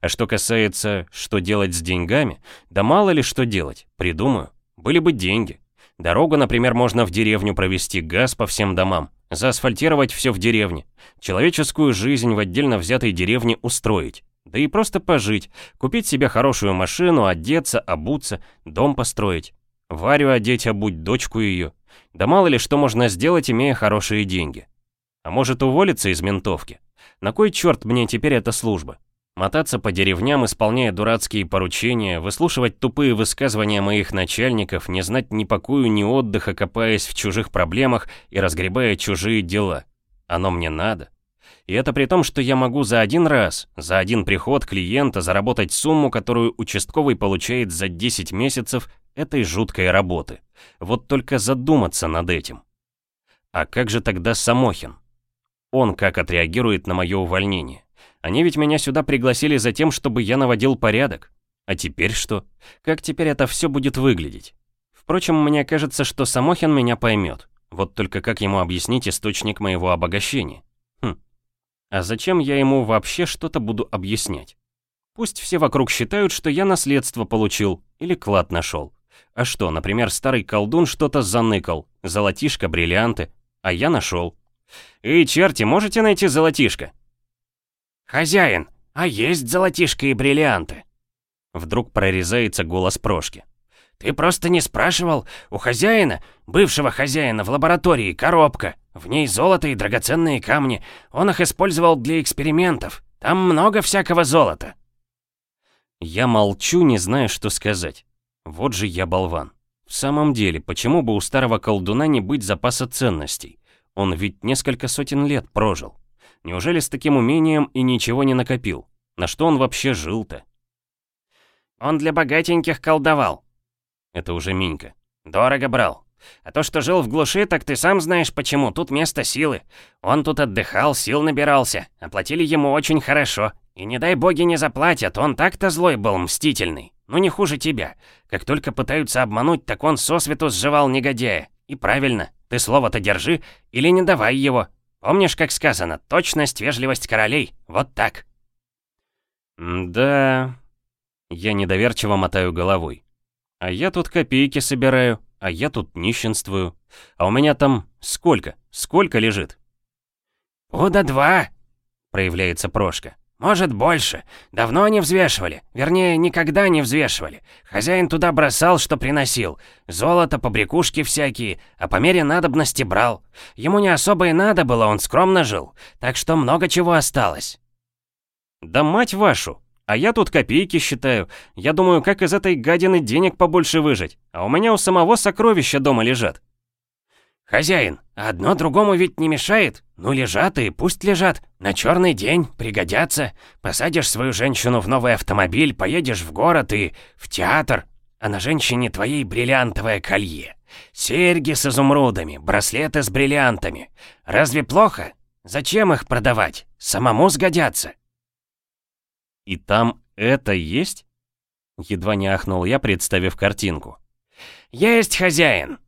А что касается, что делать с деньгами, да мало ли что делать, придумаю. Были бы деньги. Дорогу, например, можно в деревню провести, газ по всем домам. Заасфальтировать все в деревне. Человеческую жизнь в отдельно взятой деревне устроить. Да и просто пожить. Купить себе хорошую машину, одеться, обуться, дом построить. Варю одеть, обуть дочку ее. Да мало ли что можно сделать, имея хорошие деньги. А может уволиться из ментовки? На кой черт мне теперь эта служба? Мотаться по деревням, исполняя дурацкие поручения, выслушивать тупые высказывания моих начальников, не знать ни покою, ни отдыха, копаясь в чужих проблемах и разгребая чужие дела. Оно мне надо. И это при том, что я могу за один раз, за один приход клиента заработать сумму, которую участковый получает за 10 месяцев этой жуткой работы. Вот только задуматься над этим. А как же тогда Самохин? Он как отреагирует на мое увольнение? Они ведь меня сюда пригласили за тем, чтобы я наводил порядок. А теперь что? Как теперь это все будет выглядеть? Впрочем, мне кажется, что Самохин меня поймет. Вот только как ему объяснить источник моего обогащения? Хм. А зачем я ему вообще что-то буду объяснять? Пусть все вокруг считают, что я наследство получил или клад нашел. А что, например, старый колдун что-то заныкал, золотишко, бриллианты, а я нашел. Эй, черти, можете найти золотишко? «Хозяин, а есть золотишко и бриллианты?» Вдруг прорезается голос Прошки. «Ты просто не спрашивал? У хозяина, бывшего хозяина, в лаборатории коробка. В ней золото и драгоценные камни. Он их использовал для экспериментов. Там много всякого золота». Я молчу, не зная, что сказать. Вот же я болван. В самом деле, почему бы у старого колдуна не быть запаса ценностей? Он ведь несколько сотен лет прожил. Неужели с таким умением и ничего не накопил? На что он вообще жил-то? Он для богатеньких колдовал. Это уже Минька. Дорого брал. А то, что жил в глуши, так ты сам знаешь почему, тут место силы. Он тут отдыхал, сил набирался, оплатили ему очень хорошо. И не дай боги не заплатят, он так-то злой был, мстительный. Ну не хуже тебя. Как только пытаются обмануть, так он сосвету сживал негодяя. И правильно, ты слово-то держи или не давай его. Помнишь, как сказано, точность, вежливость королей. Вот так. Да. Я недоверчиво мотаю головой. А я тут копейки собираю, а я тут нищенствую. А у меня там сколько? Сколько лежит? «Пуда два!» — проявляется Прошка. «Может, больше. Давно не взвешивали. Вернее, никогда не взвешивали. Хозяин туда бросал, что приносил. Золото, побрякушки всякие, а по мере надобности брал. Ему не особо и надо было, он скромно жил. Так что много чего осталось». «Да мать вашу! А я тут копейки считаю. Я думаю, как из этой гадины денег побольше выжить. А у меня у самого сокровища дома лежат». «Хозяин, одно другому ведь не мешает. Ну лежат и пусть лежат. На черный день пригодятся. Посадишь свою женщину в новый автомобиль, поедешь в город и в театр. А на женщине твоей бриллиантовое колье. Серьги с изумрудами, браслеты с бриллиантами. Разве плохо? Зачем их продавать? Самому сгодятся». «И там это есть?» Едва не ахнул я, представив картинку. «Есть хозяин!»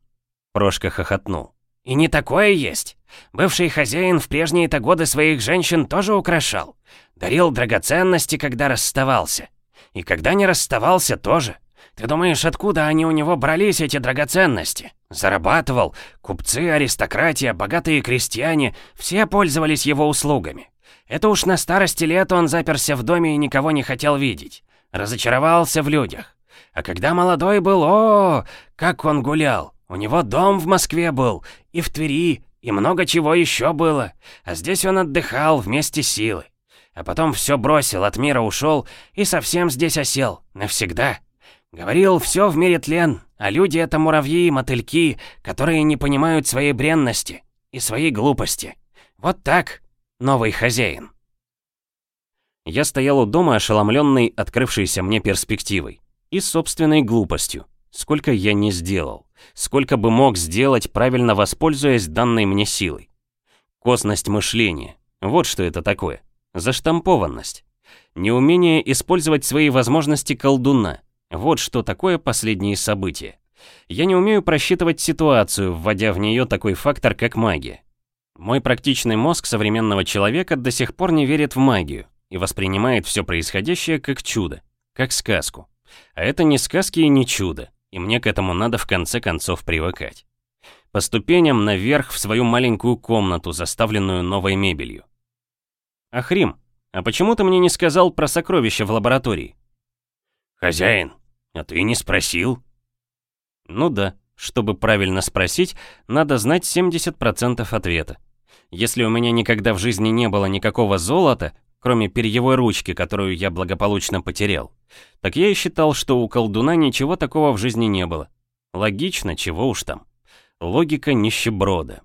Прошка хохотнул. «И не такое есть. Бывший хозяин в прежние-то годы своих женщин тоже украшал. Дарил драгоценности, когда расставался. И когда не расставался, тоже. Ты думаешь, откуда они у него брались, эти драгоценности? Зарабатывал. Купцы, аристократия, богатые крестьяне, все пользовались его услугами. Это уж на старости лет он заперся в доме и никого не хотел видеть. Разочаровался в людях. А когда молодой был, о, как он гулял. У него дом в Москве был, и в Твери, и много чего еще было. А здесь он отдыхал вместе силы. А потом все бросил, от мира ушел и совсем здесь осел. Навсегда. Говорил, все в мире тлен, а люди это муравьи и мотыльки, которые не понимают своей бренности и своей глупости. Вот так, новый хозяин. Я стоял у дома, ошеломленный открывшейся мне перспективой и собственной глупостью. Сколько я не сделал. Сколько бы мог сделать, правильно воспользуясь данной мне силой. Косность мышления. Вот что это такое. Заштампованность. Неумение использовать свои возможности колдуна. Вот что такое последние события. Я не умею просчитывать ситуацию, вводя в нее такой фактор, как магия. Мой практичный мозг современного человека до сих пор не верит в магию и воспринимает все происходящее как чудо, как сказку. А это не сказки и не чудо и мне к этому надо в конце концов привыкать. По ступеням наверх в свою маленькую комнату, заставленную новой мебелью. «Ахрим, а почему ты мне не сказал про сокровища в лаборатории?» «Хозяин, а ты не спросил?» «Ну да, чтобы правильно спросить, надо знать 70% ответа. Если у меня никогда в жизни не было никакого золота, кроме перьевой ручки, которую я благополучно потерял. Так я и считал, что у колдуна ничего такого в жизни не было. Логично, чего уж там. Логика нищеброда.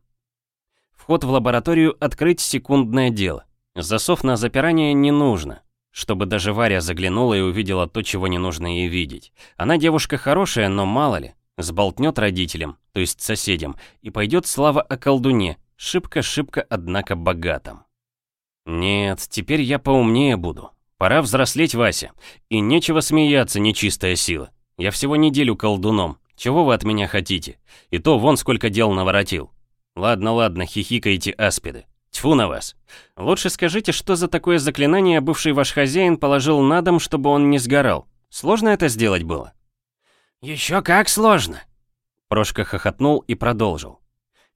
Вход в лабораторию открыть секундное дело. Засов на запирание не нужно, чтобы даже Варя заглянула и увидела то, чего не нужно ей видеть. Она девушка хорошая, но мало ли, сболтнет родителям, то есть соседям, и пойдет слава о колдуне, шибко-шибко, однако, богатом. Нет, теперь я поумнее буду. Пора взрослеть, Вася. И нечего смеяться, нечистая сила. Я всего неделю колдуном. Чего вы от меня хотите? И то вон сколько дел наворотил. Ладно, ладно, хихикайте аспиды. Тьфу на вас. Лучше скажите, что за такое заклинание бывший ваш хозяин положил на дом, чтобы он не сгорал? Сложно это сделать было? Еще как сложно. Прошка хохотнул и продолжил.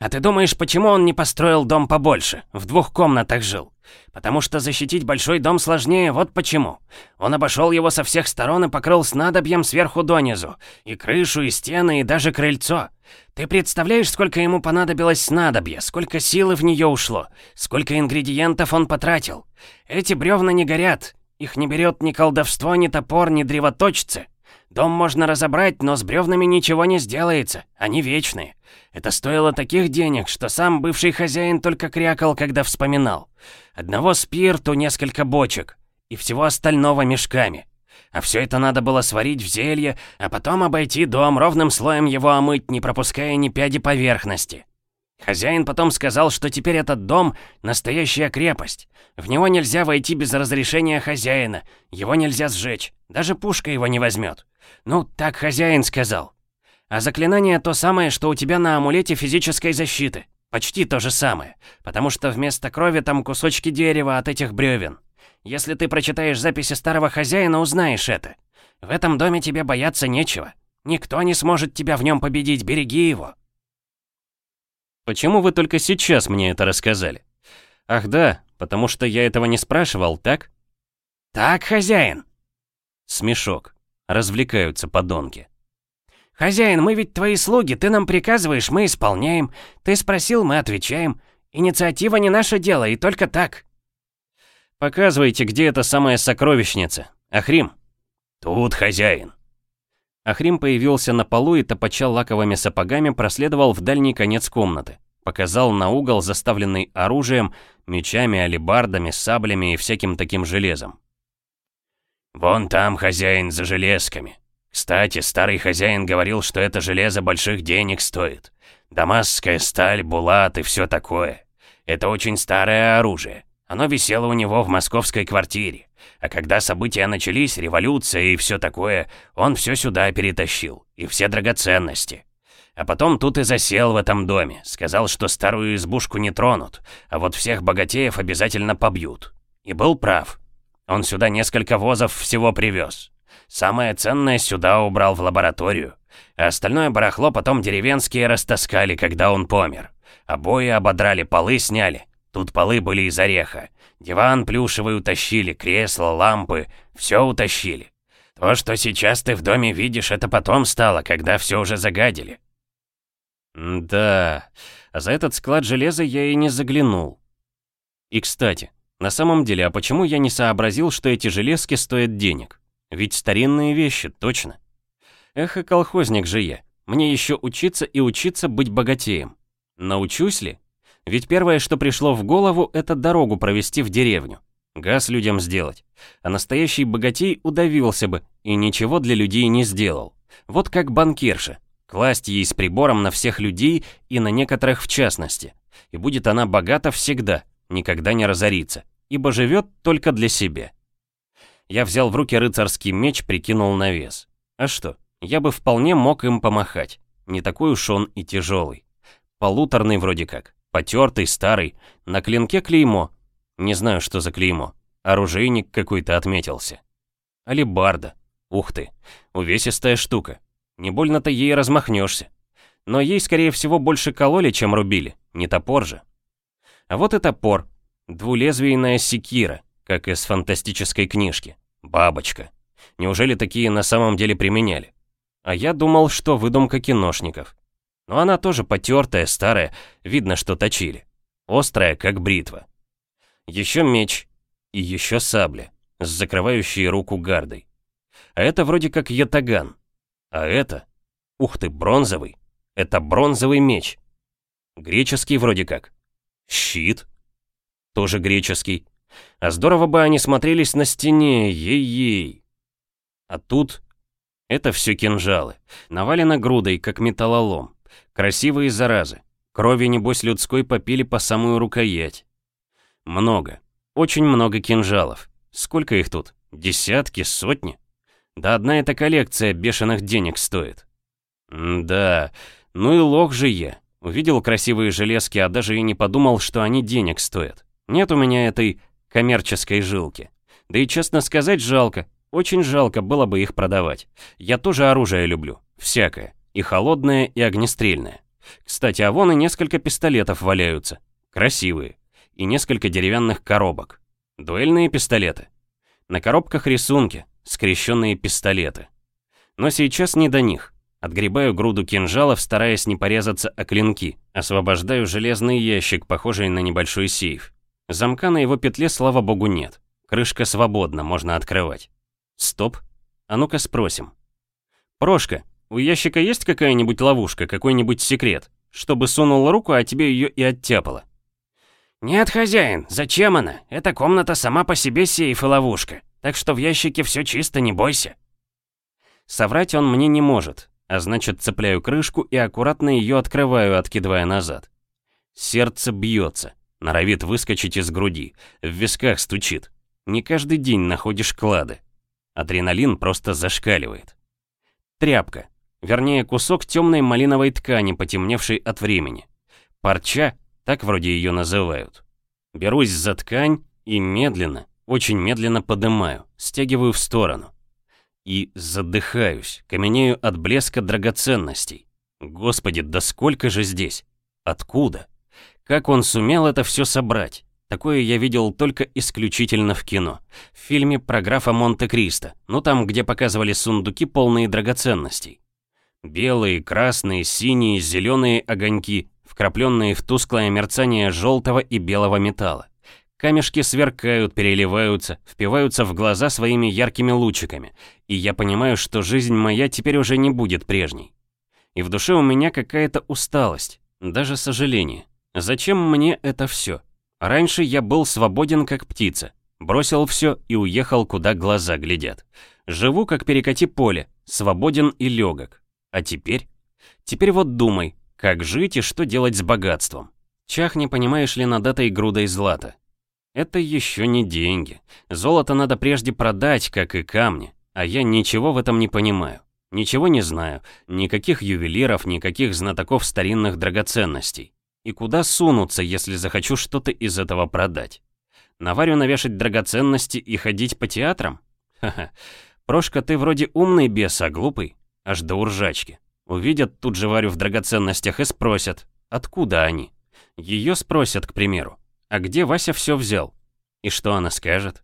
А ты думаешь, почему он не построил дом побольше? В двух комнатах жил. Потому что защитить большой дом сложнее, вот почему. Он обошел его со всех сторон и покрыл снадобьем сверху донизу. И крышу, и стены, и даже крыльцо. Ты представляешь, сколько ему понадобилось снадобья, сколько силы в нее ушло, сколько ингредиентов он потратил? Эти бревна не горят, Их не берет ни колдовство, ни топор, ни древоточцы. Дом можно разобрать, но с бревнами ничего не сделается, они вечные. Это стоило таких денег, что сам бывший хозяин только крякал, когда вспоминал. Одного спирту несколько бочек, и всего остального мешками. А все это надо было сварить в зелье, а потом обойти дом, ровным слоем его омыть, не пропуская ни пяди поверхности. Хозяин потом сказал, что теперь этот дом — настоящая крепость. В него нельзя войти без разрешения хозяина, его нельзя сжечь, даже пушка его не возьмет. Ну, так хозяин сказал. А заклинание то самое, что у тебя на амулете физической защиты. Почти то же самое, потому что вместо крови там кусочки дерева от этих бревен. Если ты прочитаешь записи старого хозяина, узнаешь это. В этом доме тебе бояться нечего. Никто не сможет тебя в нем победить, береги его. Почему вы только сейчас мне это рассказали? Ах да, потому что я этого не спрашивал, так? Так, хозяин. Смешок. Развлекаются подонки. «Хозяин, мы ведь твои слуги, ты нам приказываешь, мы исполняем. Ты спросил, мы отвечаем. Инициатива не наше дело, и только так». «Показывайте, где эта самая сокровищница. Ахрим». «Тут хозяин». Ахрим появился на полу и, топача лаковыми сапогами, проследовал в дальний конец комнаты. Показал на угол, заставленный оружием, мечами, алебардами, саблями и всяким таким железом. «Вон там хозяин за железками. Кстати, старый хозяин говорил, что это железо больших денег стоит. Дамасская сталь, булат и все такое. Это очень старое оружие. Оно висело у него в московской квартире. А когда события начались, революция и все такое, он все сюда перетащил. И все драгоценности. А потом тут и засел в этом доме. Сказал, что старую избушку не тронут, а вот всех богатеев обязательно побьют. И был прав. Он сюда несколько возов всего привез. Самое ценное сюда убрал в лабораторию. А остальное барахло потом деревенские растаскали, когда он помер. Обои ободрали, полы сняли. Тут полы были из ореха. Диван плюшевый утащили, кресла, лампы. Все утащили. То, что сейчас ты в доме видишь, это потом стало, когда все уже загадили. Да, а за этот склад железа я и не заглянул. И кстати, на самом деле, а почему я не сообразил, что эти железки стоят денег? Ведь старинные вещи, точно. Эх, и колхозник же я. Мне еще учиться и учиться быть богатеем. Научусь ли? Ведь первое, что пришло в голову, это дорогу провести в деревню. Газ людям сделать. А настоящий богатей удавился бы и ничего для людей не сделал. Вот как банкирша. Класть ей с прибором на всех людей и на некоторых в частности. И будет она богата всегда, никогда не разорится, ибо живет только для себя. Я взял в руки рыцарский меч, прикинул на вес. А что, я бы вполне мог им помахать. Не такой уж он и тяжелый. Полуторный вроде как, потертый, старый, на клинке клеймо. Не знаю, что за клеймо. Оружейник какой-то отметился. Алибарда. Ух ты, увесистая штука. Не больно-то ей размахнешься. Но ей, скорее всего, больше кололи, чем рубили. Не топор же. А вот и топор. Двулезвийная секира, как из фантастической книжки. Бабочка. Неужели такие на самом деле применяли? А я думал, что выдумка киношников. Но она тоже потертая, старая, видно, что точили. Острая, как бритва. Еще меч и еще сабля, с закрывающей руку гардой. А это вроде как ятаган. А это... Ух ты, бронзовый. Это бронзовый меч. Греческий вроде как. Щит. Тоже греческий. А здорово бы они смотрелись на стене, ей-ей. А тут... Это все кинжалы. Навалено грудой, как металлолом. Красивые заразы. Крови, небось, людской попили по самую рукоять. Много. Очень много кинжалов. Сколько их тут? Десятки, сотни? Да одна эта коллекция бешеных денег стоит. М да, ну и лох же я. Увидел красивые железки, а даже и не подумал, что они денег стоят. Нет у меня этой коммерческой жилки. Да и честно сказать, жалко. Очень жалко было бы их продавать. Я тоже оружие люблю. Всякое. И холодное, и огнестрельное. Кстати, а вон и несколько пистолетов валяются. Красивые. И несколько деревянных коробок. Дуэльные пистолеты. На коробках рисунки, скрещенные пистолеты. Но сейчас не до них. Отгребаю груду кинжалов, стараясь не порезаться о клинки. Освобождаю железный ящик, похожий на небольшой сейф. Замка на его петле, слава богу, нет. Крышка свободна, можно открывать. Стоп. А ну-ка спросим. Прошка, у ящика есть какая-нибудь ловушка, какой-нибудь секрет? Чтобы сунул руку, а тебе ее и оттяпало. «Нет, хозяин, зачем она? Эта комната сама по себе сейф и ловушка. Так что в ящике все чисто, не бойся». Соврать он мне не может, а значит цепляю крышку и аккуратно ее открываю, откидывая назад. Сердце бьется, норовит выскочить из груди, в висках стучит. Не каждый день находишь клады. Адреналин просто зашкаливает. Тряпка, вернее кусок темной малиновой ткани, потемневшей от времени. Парча, так вроде ее называют. Берусь за ткань и медленно, очень медленно подымаю, стягиваю в сторону. И задыхаюсь, каменею от блеска драгоценностей. Господи, да сколько же здесь? Откуда? Как он сумел это все собрать? Такое я видел только исключительно в кино. В фильме про графа Монте-Кристо, ну там, где показывали сундуки, полные драгоценностей. Белые, красные, синие, зеленые огоньки, вкрапленные в тусклое мерцание желтого и белого металла. Камешки сверкают, переливаются, впиваются в глаза своими яркими лучиками, и я понимаю, что жизнь моя теперь уже не будет прежней. И в душе у меня какая-то усталость, даже сожаление. Зачем мне это все? Раньше я был свободен как птица. Бросил все и уехал, куда глаза глядят. Живу как перекати поле, свободен и легок. А теперь? Теперь вот думай, как жить и что делать с богатством. Чах не понимаешь ли над этой грудой злата. Это еще не деньги. Золото надо прежде продать, как и камни. А я ничего в этом не понимаю. Ничего не знаю. Никаких ювелиров, никаких знатоков старинных драгоценностей. И куда сунуться, если захочу что-то из этого продать? Наварю навешать драгоценности и ходить по театрам? Ха-ха. Прошка, ты вроде умный бес, а глупый. Аж до уржачки. Увидят тут же Варю в драгоценностях и спросят, откуда они? Ее спросят, к примеру. А где Вася все взял? И что она скажет?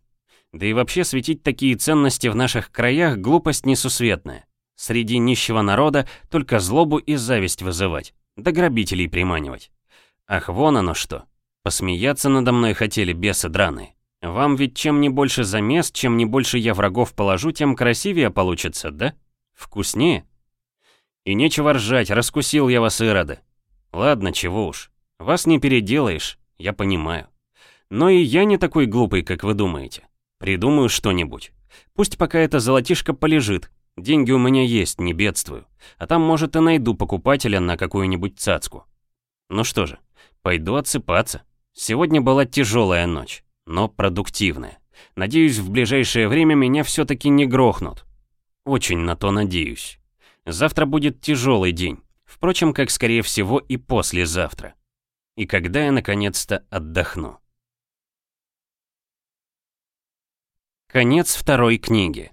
Да и вообще светить такие ценности в наших краях глупость несусветная. Среди нищего народа только злобу и зависть вызывать, да грабителей приманивать. Ах, вон оно что. Посмеяться надо мной хотели бесы драные. Вам ведь чем не больше замес, чем не больше я врагов положу, тем красивее получится, да? Вкуснее? И нечего ржать, раскусил я вас, ироды. Ладно, чего уж. Вас не переделаешь, я понимаю. Но и я не такой глупый, как вы думаете. Придумаю что-нибудь. Пусть пока это золотишко полежит. Деньги у меня есть, не бедствую. А там, может, и найду покупателя на какую-нибудь цацку. Ну что же, Пойду отсыпаться. Сегодня была тяжелая ночь, но продуктивная. Надеюсь, в ближайшее время меня все-таки не грохнут. Очень на то надеюсь. Завтра будет тяжелый день. Впрочем, как скорее всего и послезавтра. И когда я наконец-то отдохну. Конец второй книги.